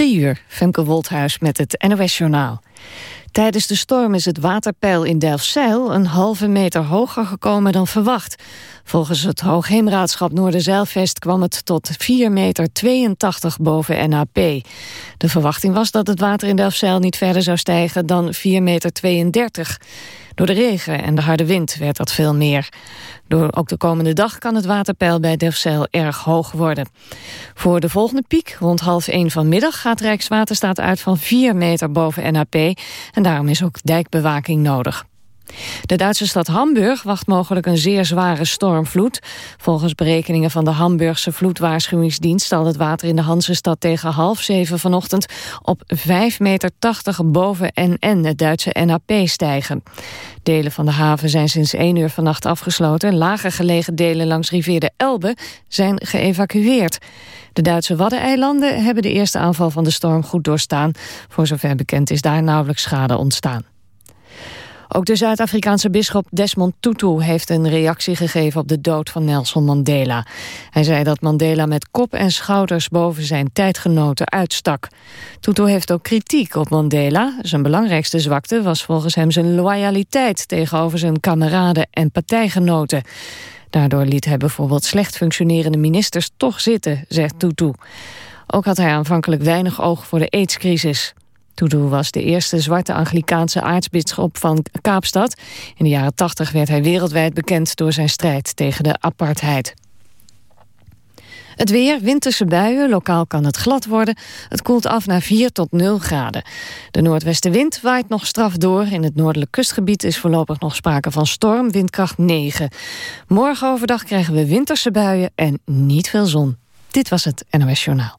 Drie uur, Femke Wolthuis met het NOS Journaal. Tijdens de storm is het waterpeil in Delfzijl een halve meter hoger gekomen dan verwacht. Volgens het Hoogheemraadschap Noorderzeilvest kwam het tot 4,82 meter boven NAP. De verwachting was dat het water in Delfzijl niet verder zou stijgen dan 4,32 meter. Door de regen en de harde wind werd dat veel meer. Door ook de komende dag kan het waterpeil bij Delfzijl erg hoog worden. Voor de volgende piek, rond half 1 vanmiddag... gaat Rijkswaterstaat uit van 4 meter boven NAP... daarom is ook dijkbewaking nodig. De Duitse stad Hamburg wacht mogelijk een zeer zware stormvloed. Volgens berekeningen van de Hamburgse vloedwaarschuwingsdienst... zal het water in de Hansestad tegen half zeven vanochtend... op 5,80 meter boven NN, het Duitse NAP, stijgen. Delen van de haven zijn sinds 1 uur vannacht afgesloten. Lager gelegen delen langs rivier de Elbe zijn geëvacueerd. De Duitse Waddeneilanden hebben de eerste aanval van de storm goed doorstaan. Voor zover bekend is daar nauwelijks schade ontstaan. Ook de Zuid-Afrikaanse bisschop Desmond Tutu heeft een reactie gegeven op de dood van Nelson Mandela. Hij zei dat Mandela met kop en schouders boven zijn tijdgenoten uitstak. Tutu heeft ook kritiek op Mandela. Zijn belangrijkste zwakte was volgens hem zijn loyaliteit tegenover zijn kameraden en partijgenoten. Daardoor liet hij bijvoorbeeld slecht functionerende ministers toch zitten, zegt Tutu. Ook had hij aanvankelijk weinig oog voor de aidscrisis. Tudu was de eerste zwarte Anglikaanse aartsbisschop van Kaapstad. In de jaren 80 werd hij wereldwijd bekend door zijn strijd tegen de apartheid. Het weer, winterse buien, lokaal kan het glad worden. Het koelt af naar 4 tot 0 graden. De noordwestenwind waait nog straf door. In het noordelijk kustgebied is voorlopig nog sprake van storm, windkracht 9. Morgen overdag krijgen we winterse buien en niet veel zon. Dit was het NOS Journaal.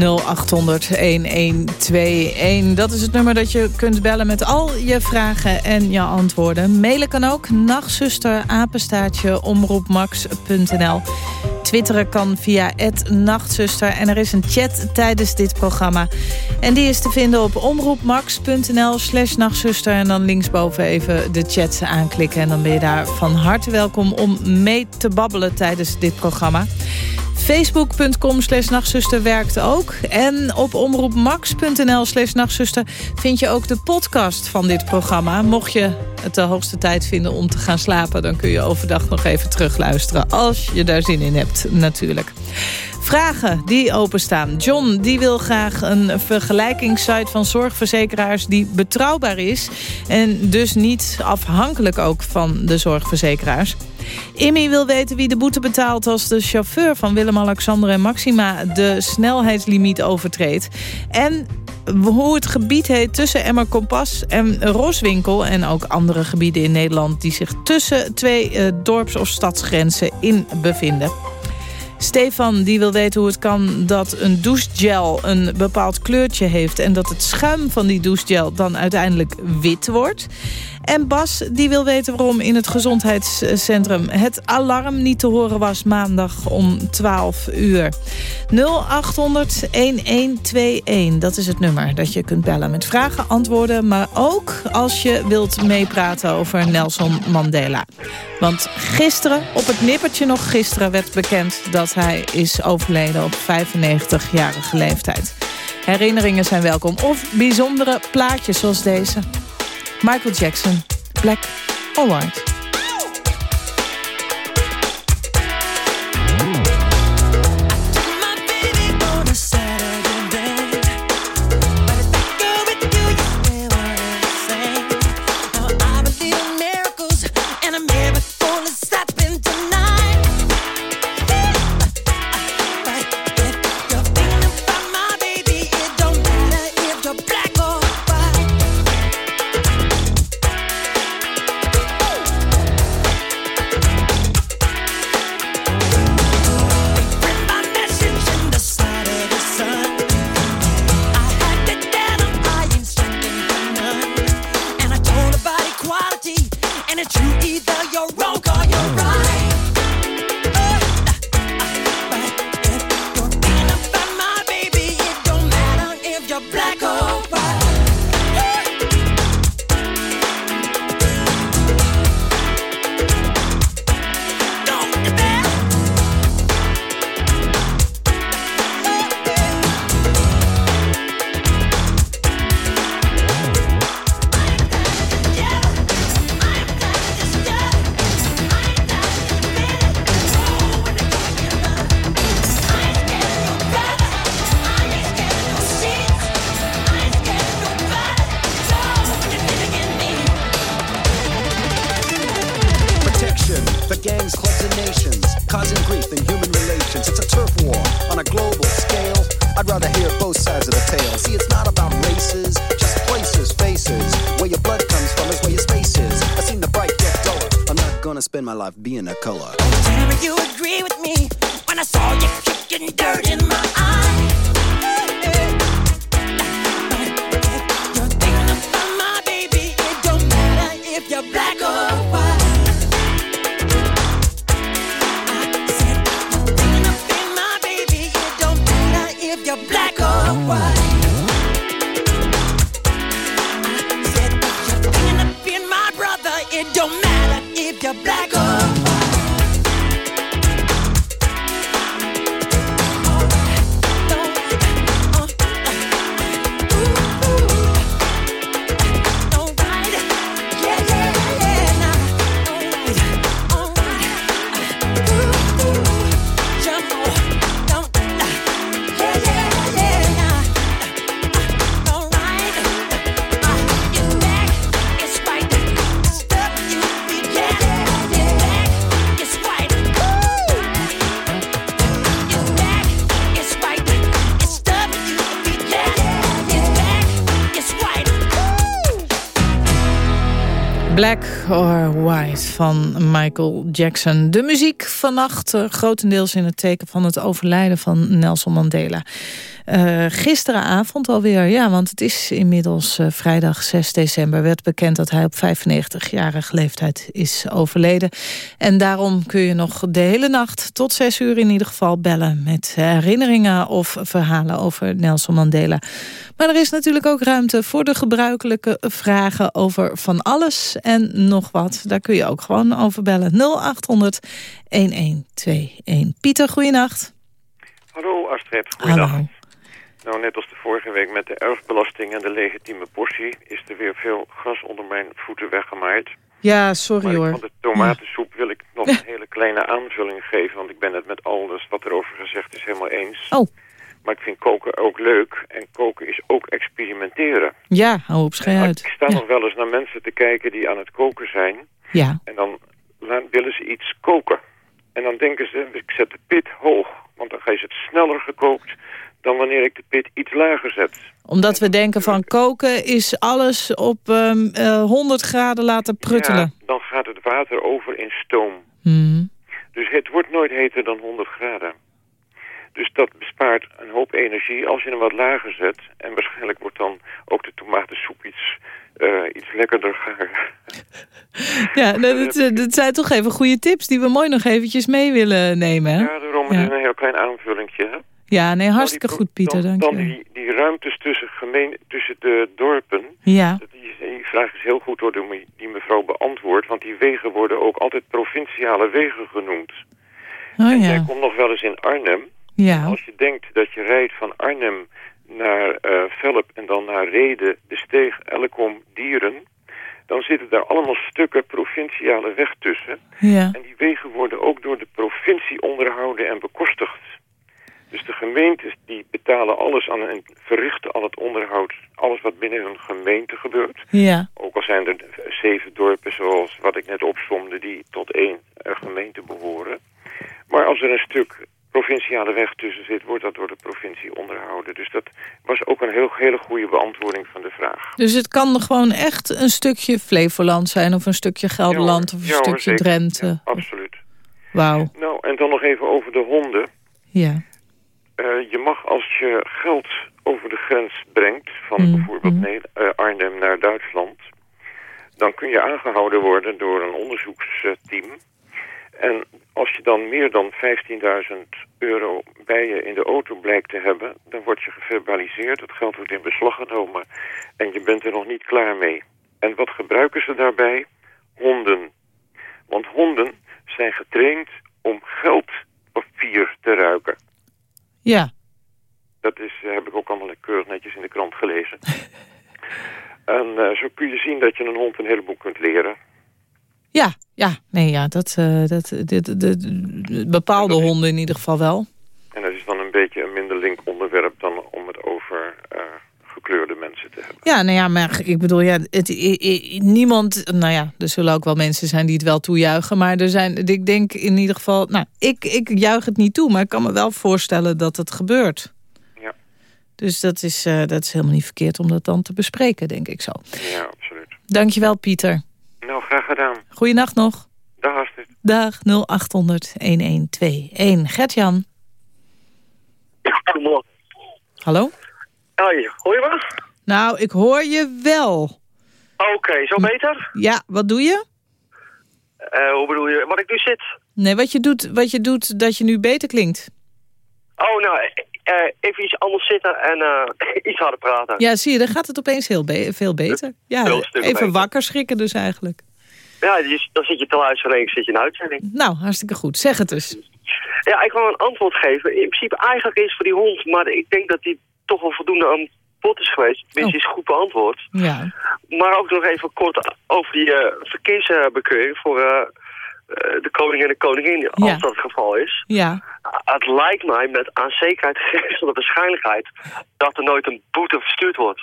0800-1121. Dat is het nummer dat je kunt bellen met al je vragen en je antwoorden. Mailen kan ook. Nachtzuster, apenstaartje, omroepmax.nl. Twitteren kan via nachtzuster. En er is een chat tijdens dit programma. En die is te vinden op omroepmax.nl slash nachtzuster. En dan linksboven even de chat aanklikken. En dan ben je daar van harte welkom om mee te babbelen tijdens dit programma. Facebook.com slash nachtzuster werkt ook. En op omroepmax.nl slash nachtzuster vind je ook de podcast van dit programma. Mocht je het de hoogste tijd vinden om te gaan slapen... dan kun je overdag nog even terugluisteren. Als je daar zin in hebt, natuurlijk. Vragen die openstaan. John die wil graag een vergelijkingssite van zorgverzekeraars... die betrouwbaar is en dus niet afhankelijk ook van de zorgverzekeraars. Immy wil weten wie de boete betaalt als de chauffeur van Willem-Alexander en Maxima de snelheidslimiet overtreedt. En hoe het gebied heet tussen Emmer Kompas en Roswinkel... en ook andere gebieden in Nederland die zich tussen twee uh, dorps- of stadsgrenzen in bevinden. Stefan die wil weten hoe het kan dat een douchegel een bepaald kleurtje heeft... en dat het schuim van die douchegel dan uiteindelijk wit wordt. En Bas die wil weten waarom in het gezondheidscentrum het alarm niet te horen was maandag om 12 uur. 0800-1121, dat is het nummer dat je kunt bellen met vragen, antwoorden... maar ook als je wilt meepraten over Nelson Mandela. Want gisteren, op het nippertje nog gisteren, werd bekend dat hij is overleden op 95-jarige leeftijd. Herinneringen zijn welkom of bijzondere plaatjes zoals deze. Michael Jackson, Black or White. Life being a color. White van Michael Jackson. De muziek vannacht uh, grotendeels in het teken van het overlijden van Nelson Mandela. Uh, gisteravond alweer, ja, want het is inmiddels uh, vrijdag 6 december... werd bekend dat hij op 95-jarige leeftijd is overleden. En daarom kun je nog de hele nacht, tot 6 uur in ieder geval... bellen met herinneringen of verhalen over Nelson Mandela. Maar er is natuurlijk ook ruimte voor de gebruikelijke vragen... over van alles en nog wat. Daar kun je ook gewoon over bellen. 0800 1121. Pieter, goeienacht. Hallo Astrid, goeiedag. Hallo. Nou, net als de vorige week met de erfbelasting en de legitieme portie... is er weer veel gras onder mijn voeten weggemaaid. Ja, sorry maar hoor. van de tomatensoep wil ik nog een hele kleine aanvulling geven... want ik ben het met alles wat erover gezegd is helemaal eens. Oh. Maar ik vind koken ook leuk. En koken is ook experimenteren. Ja, hou op, schei En uit. Ik sta Ja. nog wel eens naar mensen te kijken die aan het koken zijn... Ja, En dan willen ze iets koken. En dan denken ze, ik zet de pit hoog. Want dan is het sneller gekookt dan wanneer ik de pit iets lager zet. omdat we denken van koken is alles op ehm, eh, 100 graden laten pruttelen. Ja, dan gaat het water over in stoom. Hmm. Dus het wordt nooit heter dan 100 graden. Dus dat bespaart een hoop energie als je hem wat lager zet. En waarschijnlijk wordt dan ook de tomatensoep iets, eh, iets lekkerder gaar. Ja, dat, dat, dat zijn toch even goede tips die we mooi nog eventjes mee willen nemen. Hè? Ja, daarom Ja. is een heel klein aanvullingje. Ja, nee, hartstikke goed Pieter, dan, dank Dan je. die, die ruimtes tussen, gemeen, tussen de dorpen. Ja, Die, die vraag is heel goed door de, die mevrouw beantwoord. Want die wegen worden ook altijd provinciale wegen genoemd. oh En jij ja. komt nog wel eens in Arnhem. Ja, Als je denkt dat je rijdt van Arnhem naar eh Velp en dan naar Reden, De Steeg, Elkom, Dieren... dan zitten daar allemaal stukken provinciale weg tussen. ja. En die wegen worden ook door de provincie onderhouden en bekostigd. Dus de gemeentes die betalen alles aan en verrichten al het onderhoud, alles wat binnen hun gemeente gebeurt. Ja, Ook al zijn er zeven dorpen zoals wat ik net opsomde die tot één eh, gemeente behoren. Maar als er een stuk provinciale weg tussen zit, wordt dat door de provincie onderhouden. Dus dat was ook een heel, hele goede beantwoording van de vraag. dus het kan gewoon echt een stukje Flevoland zijn... of een stukje Gelderland Ja, of een. Ja, stukje. Drenthe. Ja, absoluut. Wauw, Nou, en dan nog even over de honden. ja. Eh, je mag als je geld over de grens brengt, van Mm, bijvoorbeeld mm. Eh, Arnhem naar Duitsland, dan kun je aangehouden worden door een onderzoeksteam. En als je dan meer dan 15.000 euro bij je in de auto blijkt te hebben, dan word je geverbaliseerd, het geld wordt in beslag genomen en je bent er nog niet klaar mee. En wat gebruiken ze daarbij? Honden. Want honden zijn getraind om geldpapier te ruiken. Ja, Dat is, eh, heb ik ook allemaal keurig netjes in de krant gelezen. en eh, zo kun je zien dat je een hond een heleboel kunt leren. ja, ja. Nee, ja, dat, eh, dat, dit, dit, bepaalde Dat honden in ieder geval wel. En dat is dan een beetje een minder link onderwerp dan om het over eh, gekleurde mensen te hebben. Ja, nou ja, maar ik bedoel, ja, het, i- i- niemand... Nou ja, er zullen ook wel mensen zijn die het wel toejuichen. Maar er zijn, ik denk in ieder geval... Nou, ik, ik juich het niet toe, maar ik kan me wel voorstellen dat het gebeurt. Ja. Dus dat is, eh, dat is helemaal niet verkeerd om dat dan te bespreken, denk ik zo. Ja, absoluut. Dankjewel, Pieter. Nou, graag gedaan. Goeienacht nog. Dag Astrid. Dag 0800 1121. Gert-Jan. Goedemorgen. Hallo? Hoi, hoor je me? Nou, ik hoor je wel. Oké, zo beter? Ja, wat doe je? Eh, hoe bedoel je? Wat ik nu zit? Nee, wat je doet, wat je doet dat je nu beter klinkt. Oh, nou, eh, eh, even iets anders zitten en iets harder praten. Ja, zie je, dan gaat het opeens heel be- veel beter. Ja, Veel even beter. wakker schrikken dus eigenlijk. Ja, je- dan zit je te luisteren en zit je in uitzending. Nou, hartstikke goed. Zeg het eens. Ja, ik wil een antwoord geven. In principe eigenlijk is voor die hond, maar ik denk dat die toch wel voldoende aan bod is geweest. Tenminste, Oh. is goed beantwoord. Ja. Maar ook nog even kort over die eh, verkeersbekeuring voor eh, eh, de koning en de koningin, als Ja. dat het geval is. Ja. Het lijkt mij met aan zekerheid de waarschijnlijkheid dat er nooit een boete verstuurd wordt.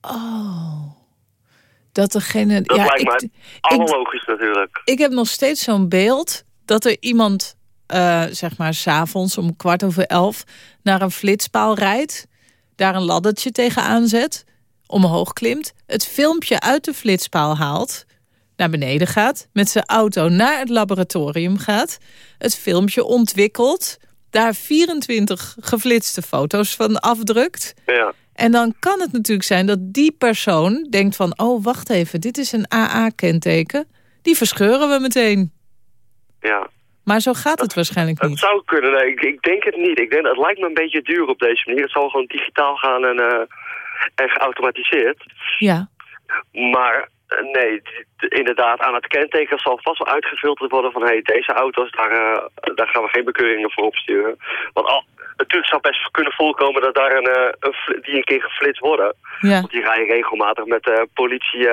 Oh. Dat degene... Dat ja, lijkt ik, mij ik, allemaal logisch natuurlijk. ik heb nog steeds zo'n beeld dat er iemand, zeg maar, s'avonds om kwart over elf... naar een flitspaal rijdt, daar een laddertje tegenaan zet... omhoog klimt, het filmpje uit de flitspaal haalt... naar beneden gaat, met zijn auto naar het laboratorium gaat... het filmpje ontwikkelt, daar 24 geflitste foto's van afdrukt... Ja. En dan kan het natuurlijk zijn dat die persoon denkt van... oh, wacht even, dit is een AA-kenteken. Die verscheuren we meteen. ja. Maar zo gaat het waarschijnlijk Het niet. zou kunnen, nee, ik, ik denk het niet. Ik denk, het lijkt me een beetje duur op deze manier. Het zal gewoon digitaal gaan en, eh, en geautomatiseerd. Ja, Maar eh, nee, inderdaad, aan het kenteken zal vast wel uitgefilterd worden van... hey, deze auto's, daar, eh, daar gaan we geen bekeuringen voor opsturen. Want al, natuurlijk zou best kunnen voorkomen dat daar een, die een keer geflitst worden. ja. Want die rijden regelmatig met eh, politie...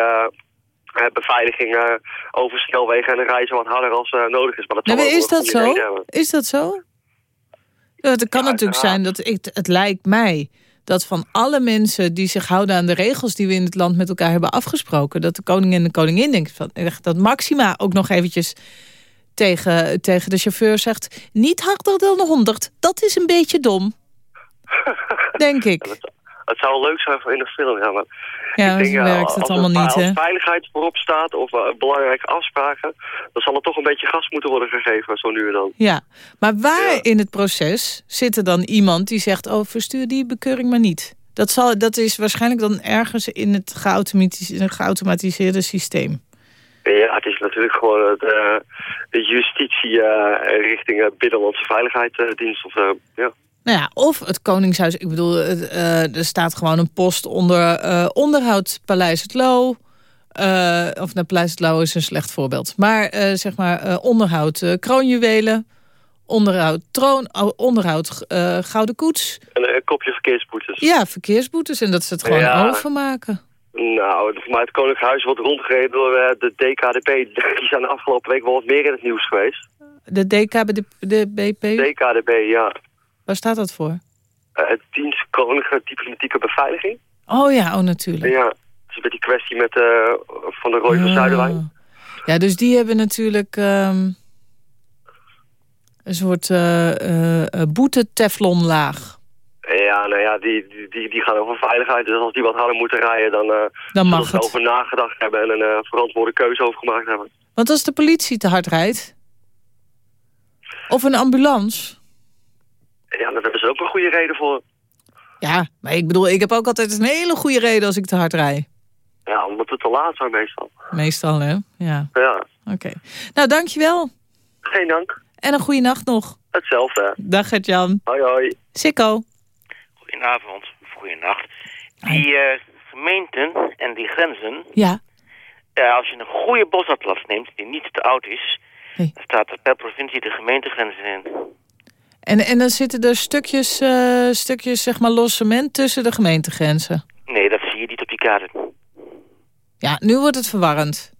beveiliging eh, over snelwegen en ze wat harder als eh, nodig is. Maar dat Nee, maar is dat zo? Is dat zo? Ja, het kan Ja, natuurlijk zijn dat ik, het lijkt mij dat van alle mensen die zich houden aan de regels die we in het land met elkaar hebben afgesproken, dat de koning en de koningin denkt van dat Maxima ook nog eventjes tegen, tegen de chauffeur zegt, niet harder dan 100, dat is een beetje dom. Denk ik. Het zou leuk zijn voor in een film, ja, maar Ja, ik denk, werkt als het allemaal niet, als hè? veiligheid voorop staat of eh, belangrijke afspraken, dan zal er toch een beetje gas moeten worden gegeven, zo nu en dan. Ja, maar waar Ja. in het proces zit er dan iemand die zegt... oh, verstuur die bekeuring maar niet? Dat, zal, dat is waarschijnlijk dan ergens in het geautomatiseerde, geautomatiseerde systeem. Ja, het is natuurlijk gewoon eh, de justitie eh, richting Binnenlandse Veiligheidsdienst. Of, ja. Nou ja, of het Koningshuis. Ik bedoel, eh, er staat gewoon een post onder eh, onderhoud Paleis het Loo. Eh, of nou, Paleis het Loo is een slecht voorbeeld. Maar zeg maar onderhoud kroonjuwelen. Onderhoud troon, oh, onderhoud gouden koets. En een kopje verkeersboetes. Ja, verkeersboetes. En dat ze het gewoon Ja. overmaken. Nou, mij het Koninklijk Huis wordt rondgereden door de DKDP. Die zijn de afgelopen week wel wat meer in het nieuws geweest. De DK, de, de BP, DKDB, ja. Waar staat dat voor? Eh, het dienst Koninklijke Diplomatieke Beveiliging. Oh ja, oh natuurlijk. Ja, dus met die kwestie met, eh, van de Roy van Ah. Zuiderwijn. Ja, dus die hebben natuurlijk ehm, een soort eh, boete-teflonlaag. Ja, nou ja, die, die- die, gaan over veiligheid. Dus als die wat harder moeten rijden, dan eh Dan mag ze over nagedacht hebben en een eh, verantwoorde keuze over gemaakt hebben. Want als de politie te hard rijdt... of een ambulance... Ja, daar hebben ze ook een goede reden voor. Ja, maar ik bedoel, ik heb ook altijd een hele goede reden als ik te hard rijd. Ja, omdat het te laat zijn meestal. Meestal, hè? Ja, Ja, oké. Nou, dankjewel. geen dank. En een goede nacht nog. Hetzelfde. Dag Gert-Jan. Hoi hoi. Sikko. Goedenavond, of goedenacht. Die eh, gemeenten en die grenzen, Ja. eh, als je een goede bosatlas neemt die niet te oud is, Hey. dan staat er per provincie de gemeentegrenzen in. En, en dan zitten er stukjes, eh, stukjes zeg maar, los cement tussen de gemeentegrenzen. Nee, dat zie je niet op die kaarten. Ja, nu wordt het verwarrend.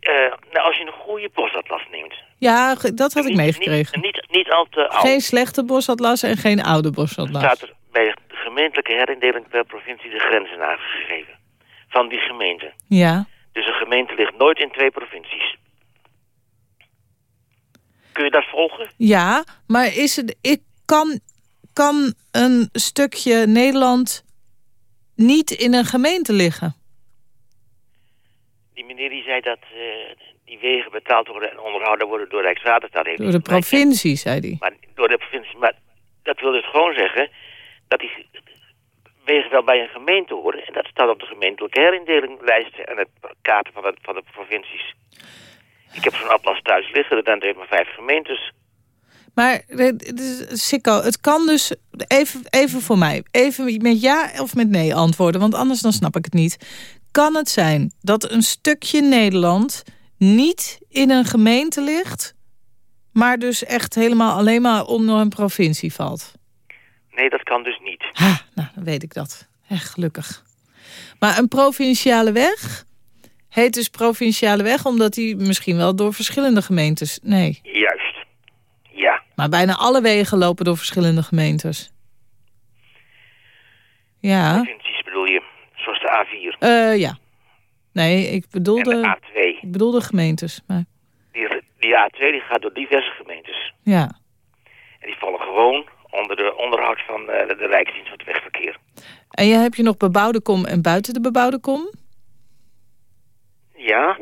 Eh, nou, als je een goede bosatlas neemt. Ja, dat had ik Niet- meegekregen. Niet, niet, niet al te oud. Geen slechte bosatlas en geen oude bosatlas. staat er bij de gemeentelijke herindeling per provincie de grenzen aangegeven. Van die gemeente. Ja. Dus een gemeente ligt nooit in twee provincies. Kun je dat volgen? Ja, maar is het, ik kan, kan een stukje Nederland niet in een gemeente liggen? Die meneer die zei dat eh, die wegen betaald worden en onderhouden worden door Rijkswaterstaat. Door de provincie, zei hij. Maar door de provincie. Maar dat wil dus gewoon zeggen dat die wegen wel bij een gemeente horen. En dat staat op de gemeentelijke herindelinglijst en het kaarten van de, van de provincies. Ik heb zo'n atlas thuis liggen, dat heeft maar vijf gemeentes. Maar Sikko, het kan dus, even, even voor mij, even met ja of met nee antwoorden, want anders dan snap ik het niet. Kan het zijn dat een stukje Nederland niet in een gemeente ligt, maar dus echt helemaal alleen maar onder een provincie valt? Nee, dat kan dus niet. Ha, nou, dan weet ik dat. Echt gelukkig. Maar een provinciale weg heet dus provinciale weg... omdat die misschien wel door verschillende gemeentes... Nee, Juist. Ja. maar bijna alle wegen lopen door verschillende gemeentes. Ja, Provincies bedoel je, zoals de A4 eh, ja. Nee, ik en bedoelde, de A2. ik bedoelde gemeentes. Maar, Die, die A2 die gaat door diverse gemeentes. ja. En die vallen gewoon onder de onderhoud van eh, de, de Rijksdienst van het Wegverkeer. En je heb je nog bebouwde kom en buiten de bebouwde kom? Ja,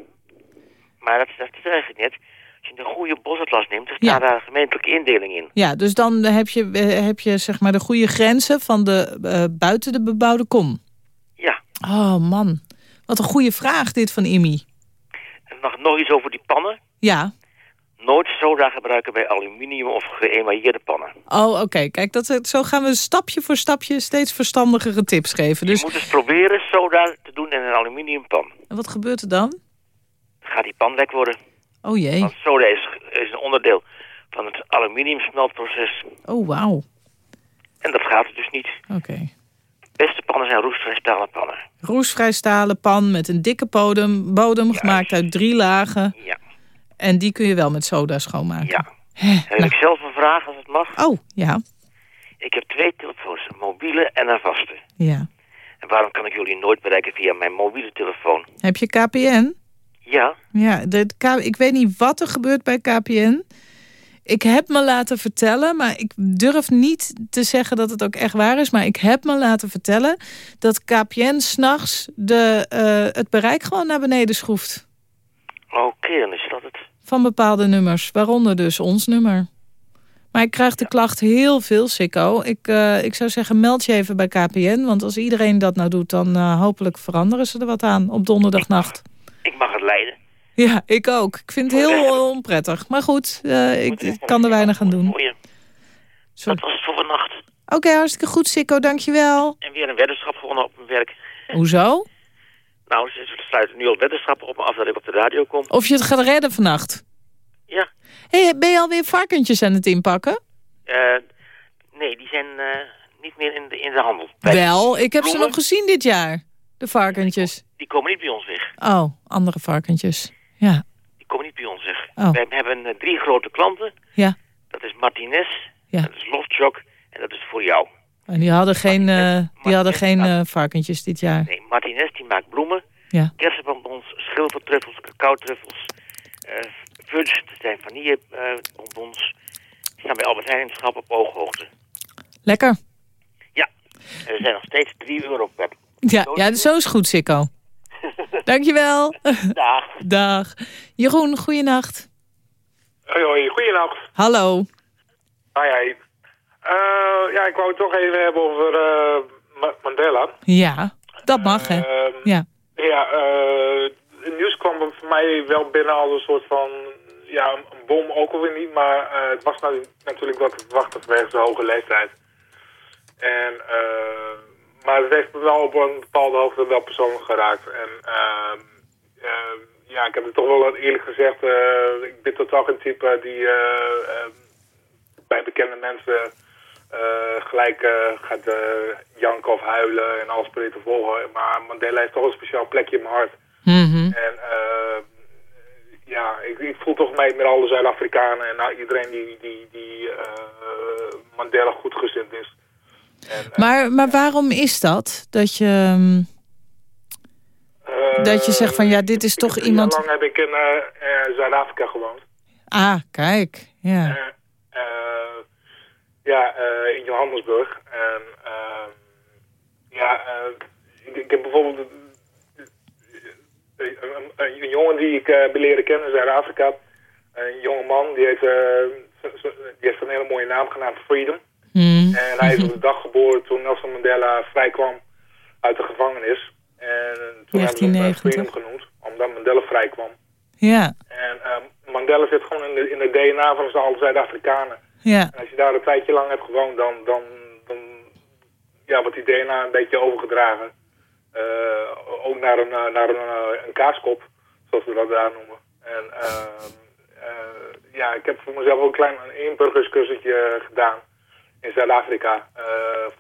maar dat, dat is eigenlijk net. Als je een goede bosatlas neemt, dan Ja. staat daar een gemeentelijke indeling in. Ja, dus dan heb je, eh, heb je zeg maar de goede grenzen van de eh, buiten de bebouwde kom. Ja. Oh man, wat een goede vraag dit van Immy. En nog, nog iets over die pannen. Ja. Nooit soda gebruiken bij aluminium of geëmailleerde pannen. Oh, oké. Kijk, dat, zo gaan we stapje voor stapje steeds verstandigere tips geven. Je Dus moet eens proberen soda te doen in een aluminiumpan. en wat gebeurt er dan? Gaat die pan lek worden. Oh jee. Want soda is, is een onderdeel van het aluminiumsmeltproces. Oh, wauw. En dat gaat dus niet. Oké. Beste pannen zijn roestvrij stalen pannen. Roestvrij stalen pan met een dikke bodem, bodem gemaakt uit drie lagen. Ja. En die kun je wel met soda schoonmaken. Ja. Nou. ik zelf een vraag als het mag? Oh, ja. Ik heb twee telefoons, een mobiele en een vaste. Ja. En waarom kan ik jullie nooit bereiken via mijn mobiele telefoon? Heb je KPN? Ja, Ja, de, K- ik weet niet wat er gebeurt bij KPN. Ik heb me laten vertellen, maar ik durf niet te zeggen dat het ook echt waar is. Maar ik heb me laten vertellen dat KPN s'nachts het bereik gewoon naar beneden schroeft. oké, dan is dat. Van bepaalde nummers, waaronder dus ons nummer. Maar ik krijg de klacht heel veel, Sikko. Ik, eh, ik zou zeggen, meld je even bij KPN. Want als iedereen dat nou doet, dan eh, hopelijk veranderen ze er wat aan op donderdagnacht. Ik mag het leiden. Ja, ik ook. Ik vind het heel onprettig. Maar goed, eh, ik, ik kan er weinig aan doen. Sorry. Dat was het voor vannacht. Oké, hartstikke goed, Sikko. Dankjewel. En weer een weddenschap gewonnen op mijn werk. Hoezo? Nou, ze sluiten nu al weddenschappen op me af dat ik op de radio kom. Of je het gaat redden vannacht. Ja. hey, ben je alweer varkentjes aan het inpakken? Eh, nee, die zijn eh, niet meer in de, in de handel. Bij- Wel, ik heb ze nog gezien dit jaar. De varkentjes. Die komen niet bij ons weg. Oh, andere varkentjes. Ja, Die komen niet bij ons weg. Oh. We hebben eh, drie grote klanten. ja. Dat is Martinez, Ja. dat is Loftjock en dat is voor jou. En die hadden geen, eh, die hadden geen maakt- eh, varkentjes dit jaar. Nee, Martinez die maakt bloemen, Ja. kersenbonbons, schilfertruffels, cacao-truffels, eh fudge, dat zijn vanillebonbons. die staan bij Albert Heijn schap op ooghoogte. Lekker. Ja, en er zijn nog steeds 3 euro per Ja, ja zo is goed, Sikko. Dankjewel. dag. Dag. Jeroen, goeienacht. Hoi, hoi, goeienacht. Hallo. Hi, hi. Eh, ja, ik wou het toch even hebben over eh, Ma- Mandela. Ja, dat mag, hè? Ehm, Ja. Ja, eh, het nieuws kwam voor mij wel binnen als een soort van... Ja, een, bom ook alweer niet, maar eh, het was nou, natuurlijk wat te verwachten vanwege zijn hoge leeftijd. En, eh, maar het heeft me wel op een bepaalde hoogte wel persoonlijk geraakt. En ehm, eh, ja, ik heb het toch wel eerlijk gezegd, eh, ik ben totaal geen type die eh, eh, bij bekende mensen eh, gelijk eh, gaat eh, janken of huilen en alles proberen te volgen. Maar Mandela heeft toch een speciaal plekje in mijn hart. Mhm. En eh, ja, ik, ik voel toch mee met alle Zuid-Afrikanen en nou, iedereen die, die, die eh, Mandela goed gezind is. En, eh, Maar, maar waarom is dat? Dat je, ehm, eh, dat je zegt van ja, dit is toch iemand... Lang heb ik in eh, eh, Zuid-Afrika gewoond. Ah, kijk. Ja. Eh, eh, ja, eh, in Johannesburg. En, ehm, ja, eh, ik, ik heb bijvoorbeeld een, een, een- een jongen die ik eh ben leren kennen in Zuid-Afrika. Een jonge man, die, z- die heeft een hele mooie naam genaamd Freedom. Hmm. En hij is op de dag geboren toen Nelson Mandela vrijkwam uit de gevangenis. En toen hebben ze hem 1990. Freedom genoemd, omdat Mandela vrijkwam. Ja, En ehm, Mandela zit gewoon in, de, in het DNA van alle Zuid-Afrikanen. Ja, En als je daar een tijdje lang hebt gewoond, dan, dan, dan ja, wordt die DNA een beetje overgedragen. Eh, ook naar een, eh, naar een, eh, een kaaskop, zoals we dat daar noemen. En ja, ik heb voor mezelf ook een klein inburgerskursetje gedaan in Zuid-Afrika.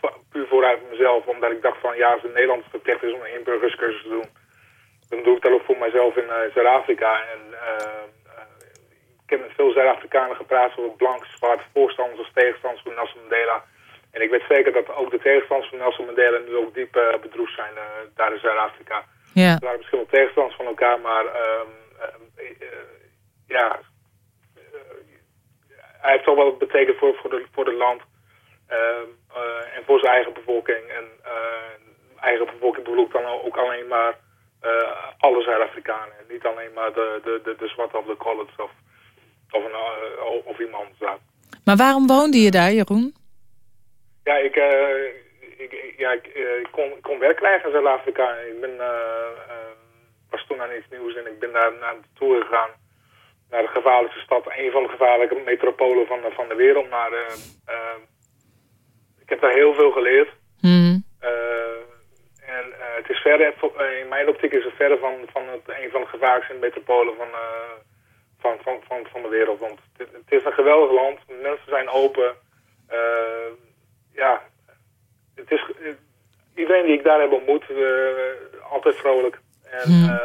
Pu- puur vooruit mezelf, omdat ik dacht van ja, als in Nederland verplicht is om een inburgerscursus te doen, dan doe ik dat ook voor mezelf in Zuid-Afrika. En ik heb met veel Zuid-Afrikanen gepraat, zowel blank, zwart, voorstanders als tegenstanders van Nelson Mandela. En ik weet zeker dat ook de tegenstanders van Nelson Mandela nu ook diep eh, bedroefd zijn eh, daar in Zuid-Afrika. ja. Er waren misschien wel tegenstanders van elkaar, maar ehm, eh, ja, hij heeft toch wel wat betekend voor, voor, de, voor het land ehm, eh, en voor zijn eigen bevolking. En eigen bevolking bedoel ik dan ook alleen maar alle Zuid-Afrikanen. Niet alleen maar de, de, de, de zwarte of de college of, of, een, eh, of iemand. Ja. Maar waarom woonde je daar, Jeroen? Ja, ik, eh, ik, ja, ik, eh, ik kon, werk krijgen in Zuid-Afrika. Ik ben, was toen aan iets nieuws en ik ben daar naar de tour gegaan. Naar de gevaarlijkste stad, een van de gevaarlijke metropolen van, de- van de wereld. Maar ik heb daar heel veel geleerd. Hmm. En het is verder, in mijn optiek is het verder van, van het, een van de gevaarlijkste metropolen van, van, van, van, van de wereld. Want het, het is een geweldig land, mensen zijn open. Eh, ja, het is, eh, iedereen die ik daar heb ontmoet, eh, altijd vrolijk. En Hmm.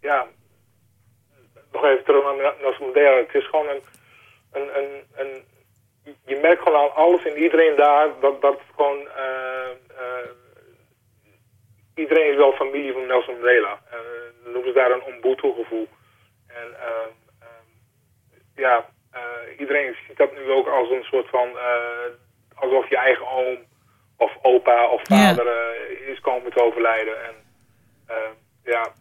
ja, nog even terug naar Nelson Mandela. Het is gewoon een, een, een, een je merkt gewoon aan alles en iedereen daar dat, dat gewoon iedereen is wel familie van Nelson Mandela. Uh, noemen ze daar een Ubuntu gevoel. En ehm, ehm, ja, eh, iedereen ziet dat nu ook als een soort van eh, alsof je eigen oom of opa of vader eh, is komen te overlijden. En ehm, ja,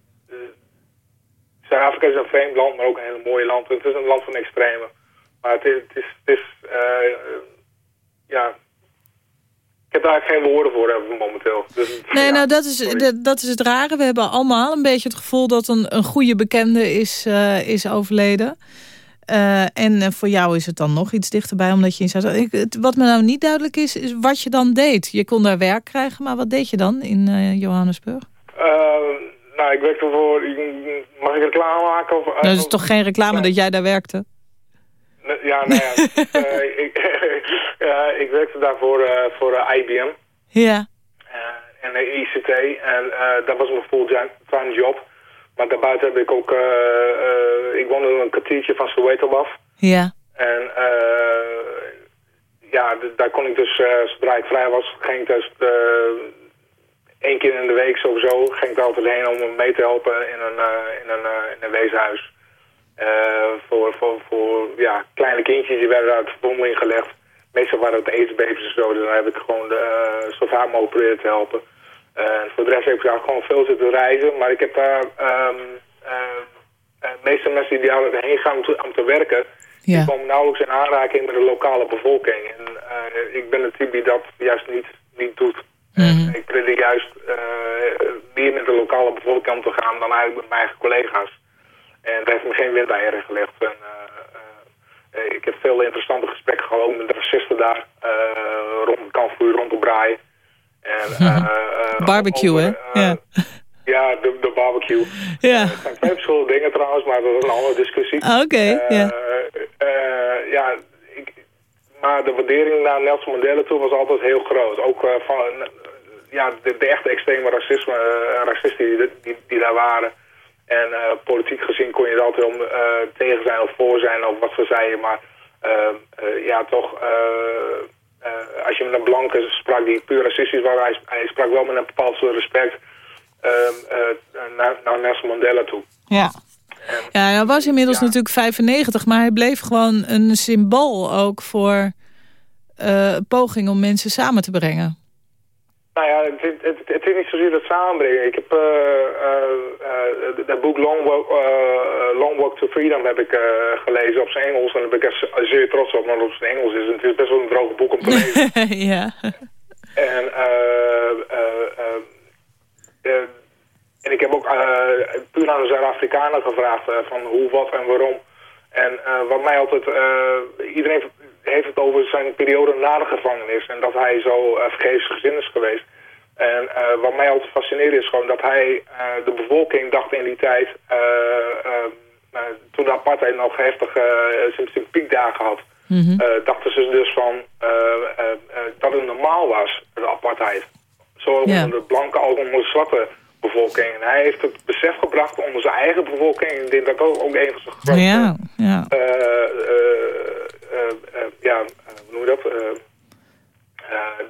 Zuid-Afrika is een vreemd land, maar ook een hele mooie land. Het is een land van extreme. Maar het is, het is, het is ja, heb daar eigenlijk geen woorden voor eh, momenteel. Dus, Nee, ja, nou dat is, dat, dat is het rare. We hebben allemaal een beetje het gevoel dat een, een goede bekende is, eh, is overleden. Eh, en voor jou is het dan nog iets dichterbij, omdat je in Zuid- ik, het, Wat me nou niet duidelijk is, is wat je dan deed. Je kon daar werk krijgen, maar wat deed je dan in Johannesburg? Nou, ik werkte voor... Mag ik reclame maken? Of, dat is toch geen reclame dat jij daar werkte? Ja, nou ja. ik, ik werkte daarvoor voor, voor eh, IBM Ja, eh, en de ICT. En eh, dat was mijn fulltime job. Maar daarbuiten heb ik ook... eh, eh, ik woonde een kwartiertje van Soweto af. ja, En eh, ja, daar kon ik dus, eh, zodra ik vrij was, ging ik dus eh, één keer in de week sowieso, ging ik er altijd heen om hem mee te helpen in een, eh, in een, eh, in een weeshuis. Eh, voor, voor, voor ja, kleine kindjes, die werden uit de vondeling gelegd. Meestal waren het aidsbabies en zo, dus dan heb ik gewoon de, eh, zo vaak mogelijk proberen te helpen. En voor de rest heb ik daar gewoon veel zitten reizen, maar ik heb daar... de meeste mensen die daar heen gaan om te, om te werken, ja. die komen nauwelijks in aanraking met de lokale bevolking. En ik ben het type die dat juist niet, niet doet. Mhm. Ik probeer juist meer met de lokale bevolking om te gaan dan eigenlijk met mijn eigen collega's. En daar heeft me geen windeieren gelegd. En, eh, eh, ik heb veel interessante gesprekken gehad, ook met de racisten daar, eh, rond het kampvuur, rond de braai. En, eh, eh, Barbecue, over, hè? eh, Ja. Ja, de, de barbecue. Ja. Het zijn twee verschillende dingen trouwens, maar dat is een andere discussie. Ah, Oké, Eh, ja. eh, ja, ik, maar de waardering naar Nelson Mandela toe was altijd heel groot. Ook eh, van eh, ja, de, de echte extreme racisme, eh, racisten die, die, die daar waren. En eh, politiek gezien kon je er altijd om eh, tegen zijn of voor zijn of wat ze zeiden. Maar eh, eh, ja, toch, als je met een blanke sprak die puur racistisch was, hij, hij sprak wel met een bepaald soort respect ehm, eh, naar, naar Nelson Mandela toe. Ja. Ja, hij was inmiddels natuurlijk 95, maar hij bleef gewoon een symbool ook voor poging om mensen samen te brengen. Nou ja, het, het, het, is niet zozeer het samenbrengen. Ik heb uh, uh, het boek Long Walk, Long Walk to Freedom heb ik gelezen op zijn Engels. En daar ben ik er zeer trots op, maar op zijn Engels is het, is best wel een droge boek om te lezen. ja. En, en ik heb ook puur aan de Zuid-Afrikanen gevraagd van hoe, wat en waarom. En wat mij altijd... iedereen heeft het over zijn periode na de gevangenis. En dat hij zo uh, vergeefsgezind is geweest. En uh, wat mij altijd fascineert is gewoon dat hij, uh, de bevolking dacht in die tijd, toen de apartheid nog heftig zijn, zijn piekdagen had, mm -hmm. dachten ze dus van dat het normaal was, de apartheid. Zowel yeah. onder de blanke als onder de zwarte bevolking. En hij heeft het besef gebracht onder zijn eigen bevolking. En ik denk dat ook, ook een van zijn grote ja, ja. Ja, hoe noem je dat?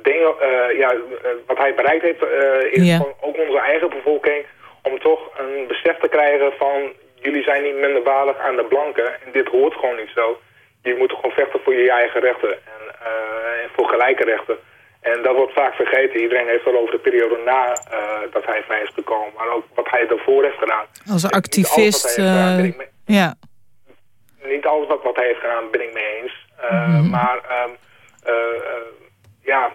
dingen, ja, wat hij bereikt heeft is Ja. gewoon ook onze eigen bevolking om toch een besef te krijgen van jullie zijn niet minderwaardig aan de blanken en dit hoort gewoon niet zo. Je moet gewoon vechten voor je eigen rechten en, eh, en voor gelijke rechten. En dat wordt vaak vergeten. Iedereen heeft wel over de periode na eh, dat hij vrij is gekomen. Maar ook wat hij daarvoor heeft gedaan. Als activist, gedaan, eh, mee- Ja. Niet alles wat, wat hij heeft gedaan ben ik mee eens. Uh, Mhm. Maar ehm, eh, eh, ja,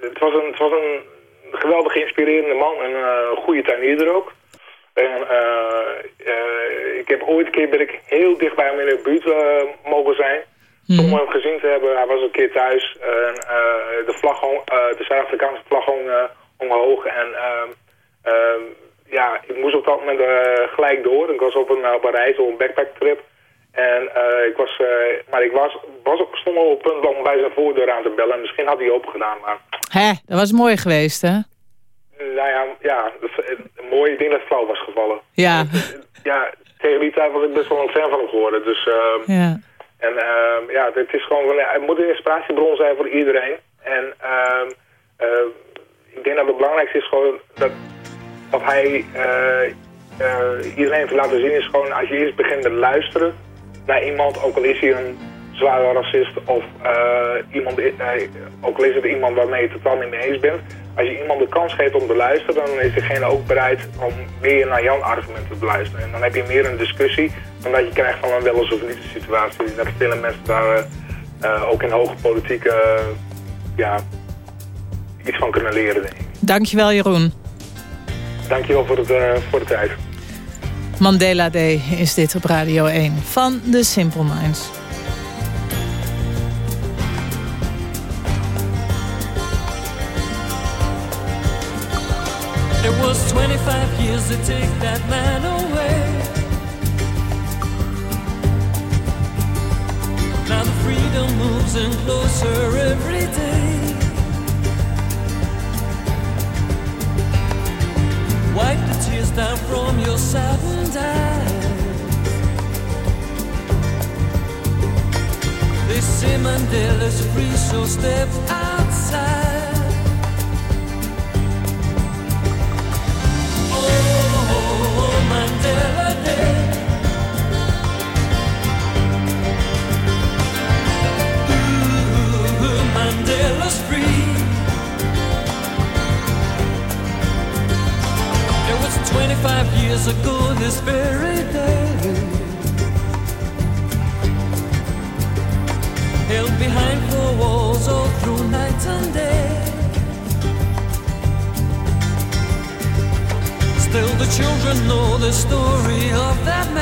het was, een, het was een geweldig inspirerende man en eh, een goede tuinier ook. En eh, eh, ik heb ooit een keer ben ik heel dicht bij hem in de buurt eh, mogen zijn. Mhm. Zonder hem gezien te hebben. Hij was een keer thuis. En, eh, de vlag hong, eh, de Zuid-Afrikaanse vlag hong, eh, hong hoog. En ehm, ehm, ja, ik moest op dat moment eh, gelijk door. Ik was op een, op een reis, op een backpacktrip. En eh, ik was, eh, maar ik was, was ook, stond al op het punt om bij zijn voordeur aan te bellen. En misschien had hij open gedaan, maar Hè, dat was mooi geweest, hè? nou ja, ja eh, mooi. Ik denk dat het flauw was gevallen. Ja. Ja, tegen die tijd was ik best wel een fan van hem geworden. Dus, ehm, ja. en ehm, ja, het is gewoon, het moet een inspiratiebron zijn voor iedereen. En ehm, eh, ik denk dat het belangrijkste is gewoon dat, dat hij eh, eh, iedereen heeft laten zien is gewoon als je eerst begint te luisteren naar iemand, ook al is hij een zware racist of eh, iemand, eh, ook al is het iemand waarmee je het totaal niet mee eens bent. Als je iemand de kans geeft om te luisteren, dan is diegene ook bereid om meer naar jouw argumenten te luisteren. En dan heb je meer een discussie dan dat je krijgt van een wel eens of niet situatie. Dat vele mensen daar eh, ook in hoge politiek eh, ja, iets van kunnen leren, denk ik. Dankjewel, Jeroen. Dankjewel voor, het, voor de tijd. Mandela Day is dit op Radio 1 van The Simple Minds. It was 25 years to take that man away. Now the freedom moves in closer every day. The tears down from your saddened eyes. They say Mandela's free, so step outside. Oh, oh, oh Mandela Day. 25 years ago this very day. Held behind four walls all through night and day. Still, the children know the story of that man.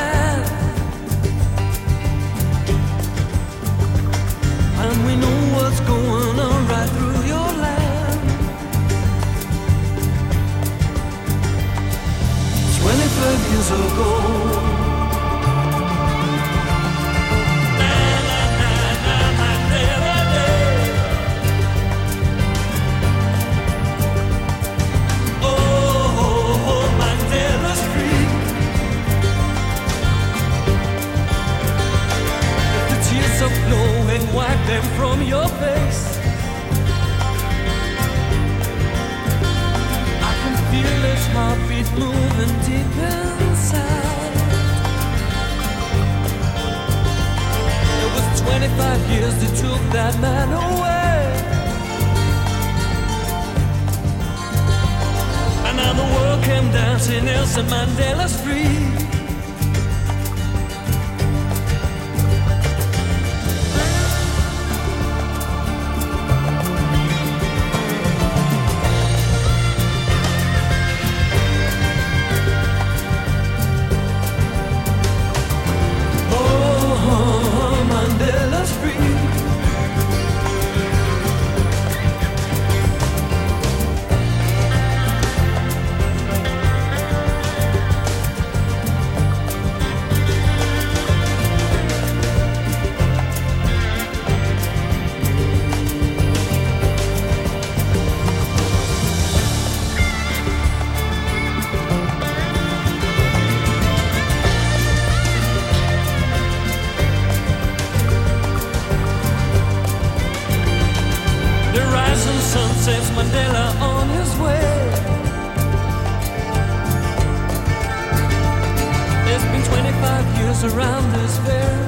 surround us fair.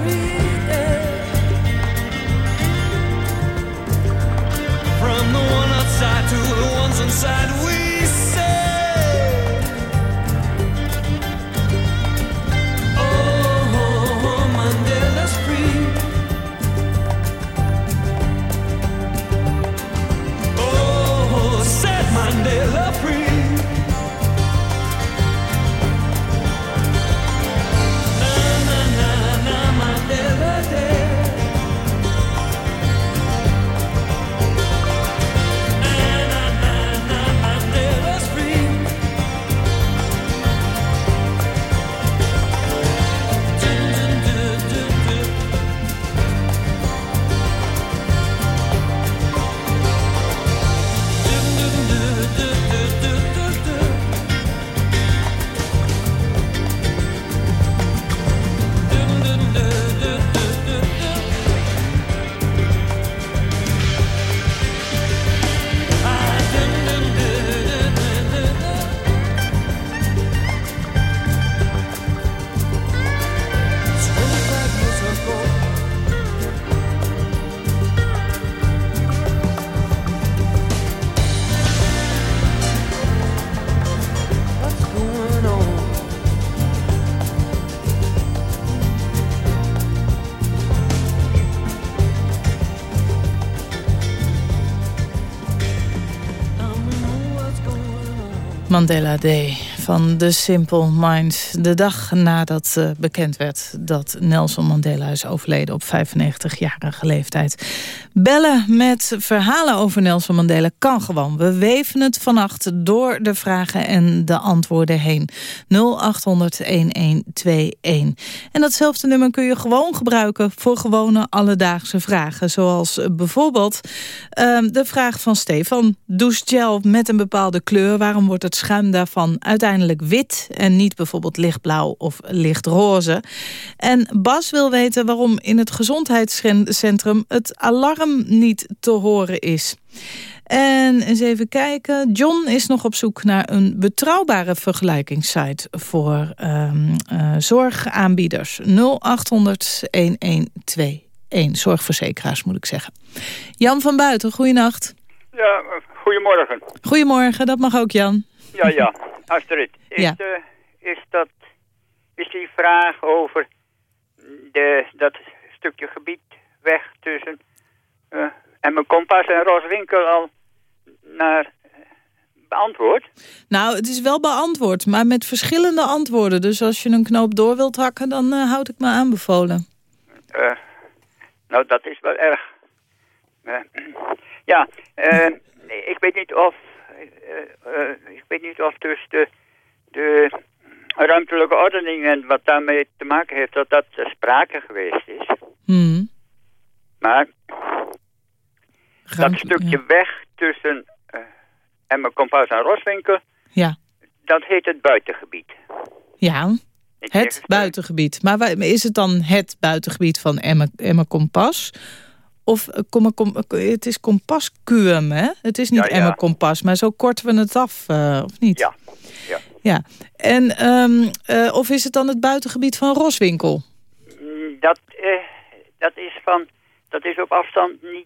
Mandela Day van The Simple Minds. De dag nadat uh, bekend werd dat Nelson Mandela is overleden op 95-jarige leeftijd. Bellen met verhalen over Nelson Mandela kan gewoon. We weven het vannacht door de vragen en de antwoorden heen. 0800-1121. En datzelfde nummer kun je gewoon gebruiken voor gewone alledaagse vragen. Zoals bijvoorbeeld uh, de vraag van Stefan. Douchegel met een bepaalde kleur, waarom wordt het schuim daarvan uiteindelijk wit en niet bijvoorbeeld lichtblauw of lichtroze. En Bas wil weten waarom in het gezondheidscentrum het alarm niet te horen is. En eens even kijken. John is nog op zoek naar een betrouwbare vergelijkingssite voor um, uh, zorgaanbieders. 0800 1121. Zorgverzekeraars moet ik zeggen. Jan van Buiten, goeienacht. Ja, goedemorgen. Goedemorgen, dat mag ook Jan. Ja, ja. Astrid, is, Ja. de, is, dat, is die vraag over de, dat stukje gebied weg tussen uh, en mijn kompas en Roswinkel al naar beantwoord? Nou, het is wel beantwoord, maar met verschillende antwoorden. Dus als je een knoop door wilt hakken, dan uh, houd ik me aanbevolen. Uh, nou, dat is wel erg. Ja, ik weet niet of ik weet niet of dus de, de ruimtelijke ordening en wat daarmee te maken heeft, dat dat sprake geweest is. Hmm. Maar dat stukje ja. weg tussen uh, Emma Kompas en Roswinkel, ja. dat heet het buitengebied. Ja, het buitengebied. Maar is het dan het buitengebied van Emma, Emma Kompas? Of eh, kom, kom, het is kompaskuum, hè? Het is niet Ja, ja. Emma kompas, maar zo korten we het af, eh, of niet? Ja. ja. Ja. En, ehm, eh, of is het dan het buitengebied van Roswinkel? Mm, Dat, eh, dat, is van, dat is op afstand niet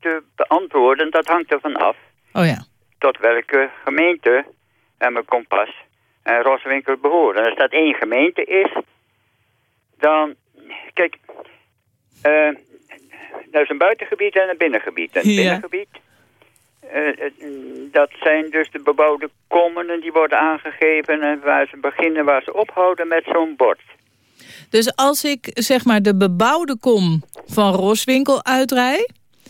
te beantwoorden. Dat hangt ervan af Oh ja. tot welke gemeente en mijn kompas en Roswinkel behoren. En als dat één gemeente is, dan... Kijk, eh dat is een buitengebied en een binnengebied. En het Ja. binnengebied, eh, eh, dat zijn dus de bebouwde kommen en die worden aangegeven... en waar ze beginnen, waar ze ophouden met zo'n bord. Dus als ik zeg maar de bebouwde kom van Roswinkel uitrij...